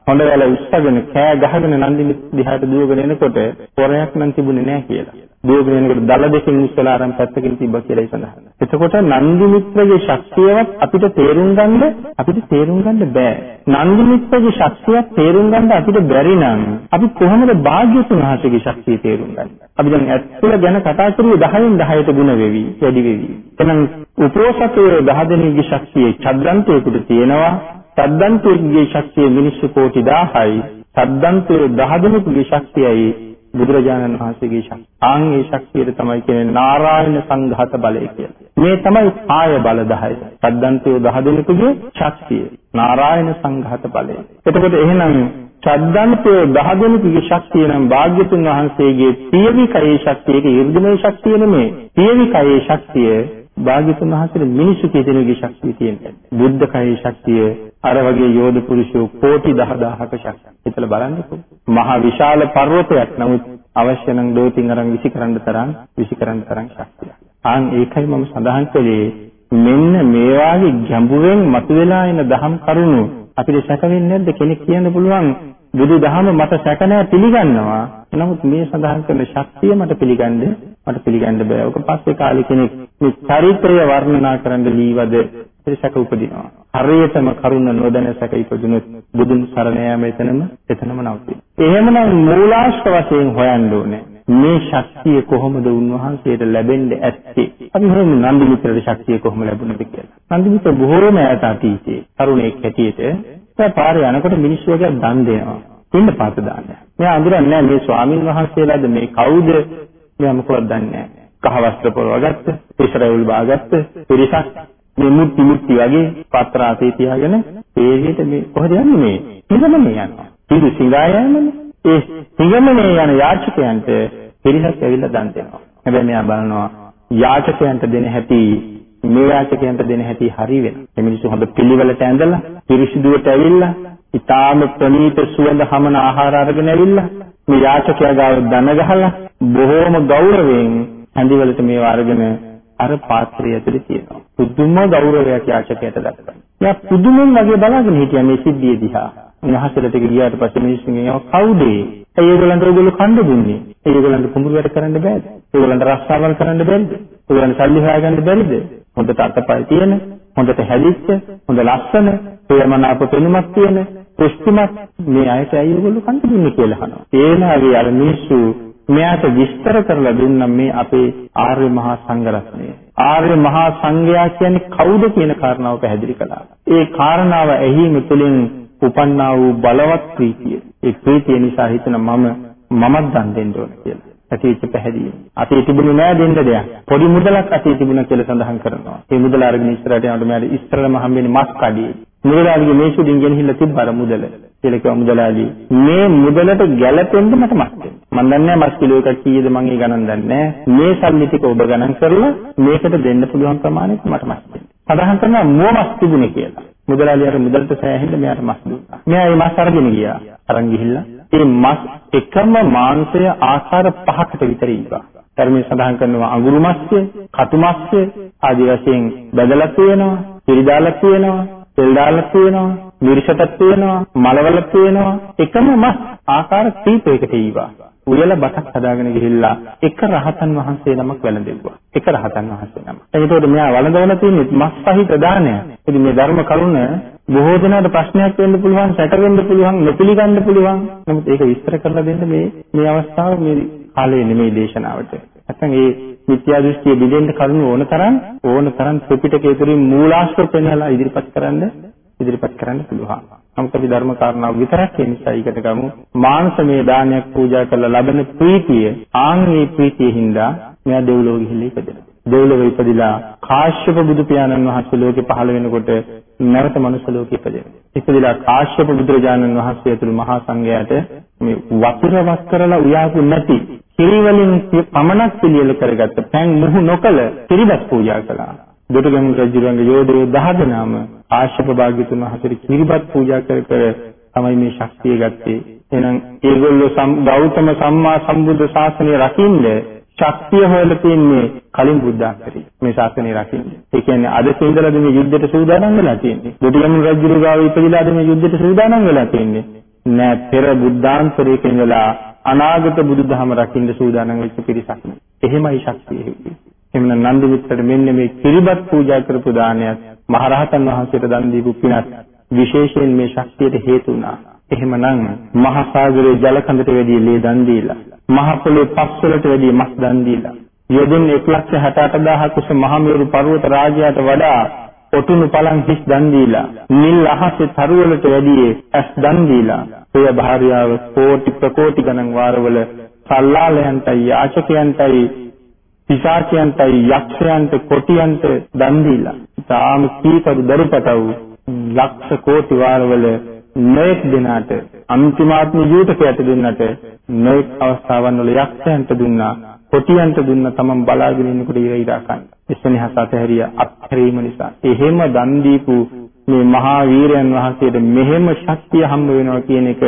Speaker 1: හොඳ වෙල උස්සගෙන කෑ ගහගෙන නන්දිනි දිහාට දුවගෙන එනකොට පොරයක් නම් තිබුණේ නැහැ කියලා. දුවගෙන එනකොට දල දෙකෙන් උස්සලා අරන් පැත්තකින් තිබ්බා කියලා සඳහන්. එතකොට නන්දි මිත්‍රගේ ශක්තියවත් අපිට තේරුම් ගන්න අපිට තේරුම් ගන්න බෑ. නන්දි මිත්‍රගේ ශක්තියක් තේරුම් ගන්න අපිට බැරි නම් අපි කොහොමද භාග්‍යතුන් වහන්සේගේ ශක්තිය තේරුම් ගන්නේ? අපි දැන් ඇත්තල ගැන කතා කරුවේ 10න් 10ට ගුණ වෙවි, වැඩි වෙවි. එහෙනම් උපෝසතයේ 10 දෙනෙකුගේ ශක්තිය චද්දන්තයකට තියෙනවා සද්දන්තයේ ශක්තිය මිනිස්සු කෝටි 1000යි සද්දන්තයේ 10 දෙනෙකුගේ ශක්තියයි බුදුරජාණන් වහන්සේගේ ශක්තිය. ආන් ඒ ශක්තියට තමයි කියන්නේ නාරායණ සංඝාත බලය කියලා. මේ තමයි ආය බල 10. සද්දන්තයේ 10 දෙනෙකුගේ ශක්තිය. නාරායණ සංඝාත බලය. එතකොට එහෙනම් සද්දන්තයේ 10 දෙනෙකුගේ ශක්තිය නම් භාග්‍යතුන් වහන්සේගේ පියවි කයේ ශක්තිය ඒක ඊර්ධමය ශක්තිය නෙමෙයි. පියවි කයේ ශක්තිය භාග්‍යතුන් වහන්සේට මිනිසු කෙනෙකුගේ ශක්තිය තියෙනවා. බුද්ධ කයේ ශක්තිය අර වගේ යෝධ පුරුෂයෝ කෝටි 10000ක ශක්තිය. හිතලා බලන්නකෝ. මහා විශාල පර්වතයක් නමුත් අවශ්‍ය නම් දෝතින් අරන් විසිකරන්න තරම් විසිකරන්න තරම් ශක්තියක්. ආන් ඒකයි මම සඳහන් කළේ මෙන්න මේ වාගේ ගැඹුරෙන් මතුවලා එන දහම් කරුණු අපිට සැක වෙන්නේ නැද්ද කෙනෙක් කියන්න පුළුවන් බුදු දහම මට සැක නැහැ පිළිගන්නවා. නමුත් මේ සඳහන් කරන ශක්තිය මට පිළිගන්න මට පිළිගන්න බෑ. ඔක පස්සේ කාලේ කෙනෙක් මේ චරිතය වර්ණනා කරන්න ලීවද සැක උපදිනවා. හරියටම කරුණ නොදැන සැක ඉපදුනොත් බුදුන් සරණ යාම එතනම එතනම නවතින. එහෙමනම් මූලාශ්‍ර වශයෙන් හොයන්න ඕනේ. මේ ශක්තිය කොහොමද උන්වහන්සේට ලැබෙන්නේ ඇත්තේ? අපි හිතමු නන්දි මිත්‍රට ශක්තිය කොහොම ලැබුණද කියලා. නන්දි මිත්‍ර බොහෝම ඈත අතීතයේ තරුණයෙක් හැටියට දැන් පාරේ යනකොට මිනිස්සු වගේ දන් දෙනවා. පින්න පාත දාන්නේ. මෙයා අඳුරන්නේ නැහැ මේ ස්වාමින් වහන්සේලාද මේ කවුද? මෙයා මොකවත් දන්නේ නැහැ. කහ වස්ත්‍ර පොරවගත්ත, ඉස්රායෙල් බාගත්ත, පිරිසක් මේ මුට්ටි මුට්ටි වගේ පත්‍රාසේ තියාගෙන ඒ විදිහට මේ කොහෙද යන්නේ මේ? නිගමනේ යනවා. පිළි සිඟා යෑමනේ. ඒ නිගමනේ යන යාචකයන්ට පිරිසක් ඇවිල්ලා දන් දෙනවා. හැබැයි මෙයා බලනවා යාචකයන්ට දෙන හැටි මේ යාචකයන්ට දෙන හැටි හරි වෙන. මේ මිනිස්සු හොඳ පිළිවෙලට ඇඳලා පිරිසිදුවට ඇවිල්ලා ඊටාම ප්‍රණීත සුවඳ හමන ආහාර අරගෙන ඇවිල්ලා මේ යාචකයා ගාව දන ගහලා බොහෝම ගෞරවයෙන් හැඳිවලට මේවා අරගෙන අර පාත්‍රය ඇතුලේ තියෙනවා. පුදුම ගෞරවයක් යාචකයට දක්වනවා. එයා පුදුමෙන් වගේ බලාගෙන හිටියා මේ සිද්ධිය දිහා. උන්වහන්සේට ගියාට පස්සේ මිනිස්සුන් කියනවා කවුද? ඒ ඒගොල්ලන්ට ඔයගොල්ලෝ කණ්ඩ දුන්නේ. ඒගොල්ලන්ට කුඹුරු වැඩ කරන්න බෑද? ඒගොල්ලන්ට රස්සාවල් කරන්න බැරිද? ඒගොල්ලන්ට සල්ලි හොයාගන්න බැරිද? හොඳට අතපය තියෙන, හොඳට හැදිච්ච, හොඳ ලස්සන, ප්‍රේමනාප පෙනුමක් තියෙන, පුෂ්ටිමත් මේ අයට ඇයි ඒගොල්ලෝ කණ්ඩ දුන්නේ කියලා අහනවා. ඒනාගේ අර මිනිස්සු මෙයාට විස්තර කරලා දුන්නා මේ අපේ ආර්ය මහා සංඝරත්නය. ආර්ය මහා සංඝයා කියන්නේ කවුද කියන කාරණාව පැහැදිලි කළා. ඒ කාරණාව ඇහිම තුළින් උපන්නා වූ බලවත් ප්‍රීතිය. ඒ ප්‍රීතිය නිසා හිතන මම මමත් දන් දෙන්න ඕන කියලා. ඇතිවෙච්ච පැහැදිලි. අතේ තිබුණේ නෑ දෙන්න දෙයක්. පොඩි මුදලක් අතේ තිබුණා කියලා සඳහන් කරනවා. ඒ මුදල අරගෙන ඉස්සරහට යනකොට මට ඉස්සරලම හම්බෙන්නේ මස් කඩියේ. මුදලාලිගේ මේසුදින් ගෙනහිල්ලා තිබ්බර මුදල. කියලා කිව්වා මුදලාලි මේ මුදලට ගැළපෙන්න මට මස් දෙන්න. මම දන්නේ මස් කිලෝ එකක් කීයද මම ඒ ගණන් දන්නේ මේ සල්ලි ටික ඔබ ගණන් කරලා මේකට දෙන්න පුළුවන් ප්‍රමාණයට මට මස් දෙන්න. සඳහන් කරනවා මුව මස් තිබුණේ කියලා. මුදලාලි අර මුදලට සෑහෙන්න මෙයාට මස් දුන්නා. මෙයා ඒ මස් අරගෙන ගියා. අරන් ගිහිල්ලා ඒ මස් එකම මාංශය ආකාර පහකට විතර ඉන්නවා. ධර්මයේ සඳහන් කරනවා අඟුරු මස්ය, කටු මස්ය ආදී වශයෙන් බෙදලා තියෙනවා, පිරිදාලා තියෙනවා, තෙල් දාලා තියෙනවා, මිරිසටක් තියෙනවා, මලවල තියෙනවා. එකම මස් ආකාර කීපයකට ඊවා. උයලා බතක් හදාගෙන ගිහිල්ලා එක රහතන් වහන්සේ නමක් වැළඳෙව්වා. එක රහතන් වහන්සේ නම. එතකොට මෙයා වළඳවලා තියෙන්නේ මස් සහිත දානය. ඉතින් මේ ධර්ම කරුණ බොහෝ දෙනාට ප්‍රශ්නයක් වෙන්න පුළුවන්, සැක වෙන්න පුළුවන්, නොපිළිගන්න පුළුවන්. නමුත් ඒක විස්තර කරලා දෙන්න මේ මේ අවස්ථාව මේ කාලේ නෙමෙයි දේශනාවට. නැත්නම් ඒ මිත්‍යා දෘෂ්ටිය බිඳෙන්න කරුණු ඕන තරම් ඕන තරම් ත්‍රිපිටකයේ තුලින් මූලාශ්‍ර පෙන්වලා ඉදිරිපත් කරන්න ඉදිරිපත් කරන්න පුළුවන්. නමුත් අපි ධර්ම කාරණාව විතරක් ඒ නිසා ඊකට ගමු. මාංශමය දානයක් පූජා කරලා ලබන ප්‍රීතිය ආන් මේ ප්‍රීතිය හින්දා මෙයා දෙව්ලොව ගිහිල්ලා ඉපදෙනවා. දෙව්ලොව ඉපදිලා කාශ්‍යප බුදු පියාණන් වහන්සේ ලෝකේ පහළ වෙනකොට නැවත මනුස්ස ලෝකෙ ඉපදෙනවා. ඉපදිලා කාශ්‍යප බුදුරජාණන් වහන්සේ ඇතුළු මහා සංඝයාට මේ වතුර වත් කරලා උයාපු නැති කිරිවලින් පමණක් පිළියෙල කරගත්ත පෑන් මුහු නොකල කිරිබත් පූජා කළා. දොටගැමුණු රජුගේ යෝධයෝ 10 දෙනාම ආශ්‍රප භාග්‍යතුන් වහන්සේට කිරිබත් පූජා කර කර තමයි මේ ශක්තිය ගත්තේ. එහෙනම් ඒගොල්ලෝ ගෞතම සම්මා සම්බුද්ධ ශාසනය රකින්න ශක්තිය හොයලා තියෙන්නේ කලින් බුද්ධාස්තරේ මේ ශාසනය රකින්න. ඒ කියන්නේ අද සින්දලද මේ යුද්ධයට සූදානම් වෙලා තියෙන්නේ. දොටගැමුණු රජු ගාව ඉපදිලාද මේ යුද්ධයට සූදානම් වෙලා තියෙන්නේ. නෑ පෙර බුද්ධාන්තරයක ඉඳලා අනාගත බුදුදහම රකින්න සූදානම් වෙච්ච පිරිසක්. එහෙමයි ශක්තිය හිටියේ. එමනම් නන්දි මිත්‍රට මෙන්න මේ කිරිබත් පූජා කරපු දානයත් මහරහතන් වහන්සේට දන් දීපු පිනත් විශේෂයෙන් මේ ශක්තියට හේතු වුණා. එහෙමනම් මහා සාගරයේ ජල කඳට වැඩි ලේ දන් දීලා මහ පොළොවේ පස් වලට වැඩි මස් දන් දීලා යොදුන් 168000 කුස මහමෙරු පර්වත රාජයාට වඩා ඔටුනු පලන් හිස් දන් දීලා නිල් අහසේ තරු වලට වැඩි ඇස් දන් දීලා ඔය භාර්යාව කෝටි ප්‍රකෝටි ගණන් වාරවල සල්ලාලයන්ටයි යාචකයන්ටයි පිසාචයන්ටයි යක්ෂයන්ට කොටියන්ට දන් දීලා තාම කීපද දරුපටව ලක්ෂ කෝටි වාරවල නොඑක් දිනාට අන්තිමාත්ම ජීවිතයට දුන්නට නොඑක් අවස්ථාවන් වල යක්ෂයන්ට දුන්නා කොටියන්ට දුන්න තමන් බලාගෙන ඉන්නකොට ඉර ඉරා ගන්න. එසෙනහස අතහැරිය අත්හැරීම නිසා. එහෙම දන් දීපු මේ මහා වීරයන් වහන්සේට මෙහෙම ශක්තිය හම්බ වෙනවා කියන එක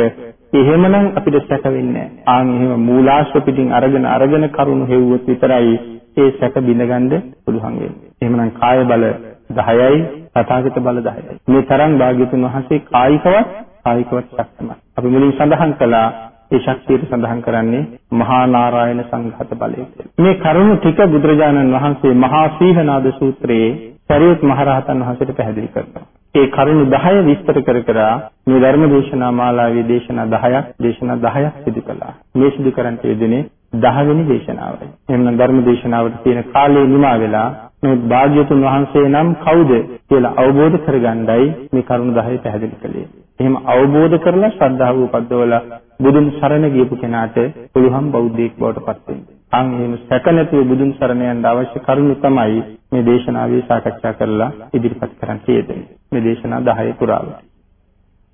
Speaker 1: එහෙමනම් අපිට සැක වෙන්නේ නැහැ. ආන් එහෙම මූලාශ්‍ර පිටින් අරගෙන අරගෙන කරුණු හෙව්වොත් විතරයි ඒ සැක බිඳගන්න පුළුවන් වෙන්නේ. එහෙමනම් කාය බල 10යි තථාගත බල 10යි. මේ තරම් භාග්‍යතුන් වහන්සේ කායිකවත් කායිකවත් ශක්තිමත්. අපි මුලින් සඳහන් කළා ඒ ශක්තියට සඳහන් කරන්නේ මහා නාරායන සංඝාත බලය මේ කරුණු ටික බුදුරජාණන් වහන්සේ මහා සීහනාද සූත්‍රයේ සරියුත් මහරහතන් වහන්සේට පැහැදිලි කරනවා. ඒ කරුණු 10 විස්තර කර කර මේ ධර්ම දේශනා මාලාවේ දේශනා 10ක් දේශනා 10ක් සිදු කළා. මේ සිදු කරන්ට යෙදුනේ 10 වෙනි දේශනාවයි. එහෙනම් ධර්ම දේශනාවට තියෙන කාලය නිමා වෙලා මේ භාග්‍යතුන් වහන්සේ නම් කවුද කියලා අවබෝධ කරගන්නයි මේ කරුණු 10 පැහැදිලි කළේ. එහෙම අවබෝධ කරලා ශ්‍රද්ධාව උපද්දවලා බුදුන් සරණ ගියපු කෙනාට පුළුවන් බෞද්ධයෙක් බවට පත් වෙන්න. අන් එහෙම සැක නැතුව බුදුන් සරණ යන්න අවශ්‍ය කරුණු තමයි මේ දේශනාවේ සාකච්ඡා කරලා ඉදිරිපත් කරන්න තියෙන්නේ. මේ දේශනා 10 පුරාවට.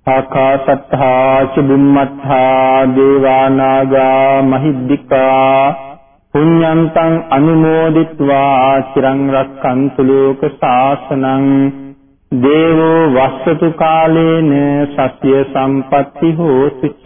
Speaker 1: ආකාසත්තා චුම්මත්තා දේවානාගා මහිද්దికා පුඤ්ඤන්තං අනුමෝදිත්වා චිරං රක්ඛන්තු ලෝක සාසනං දේවෝ වස්සතු කාලේන සත්‍ය සම්පatti හෝතුච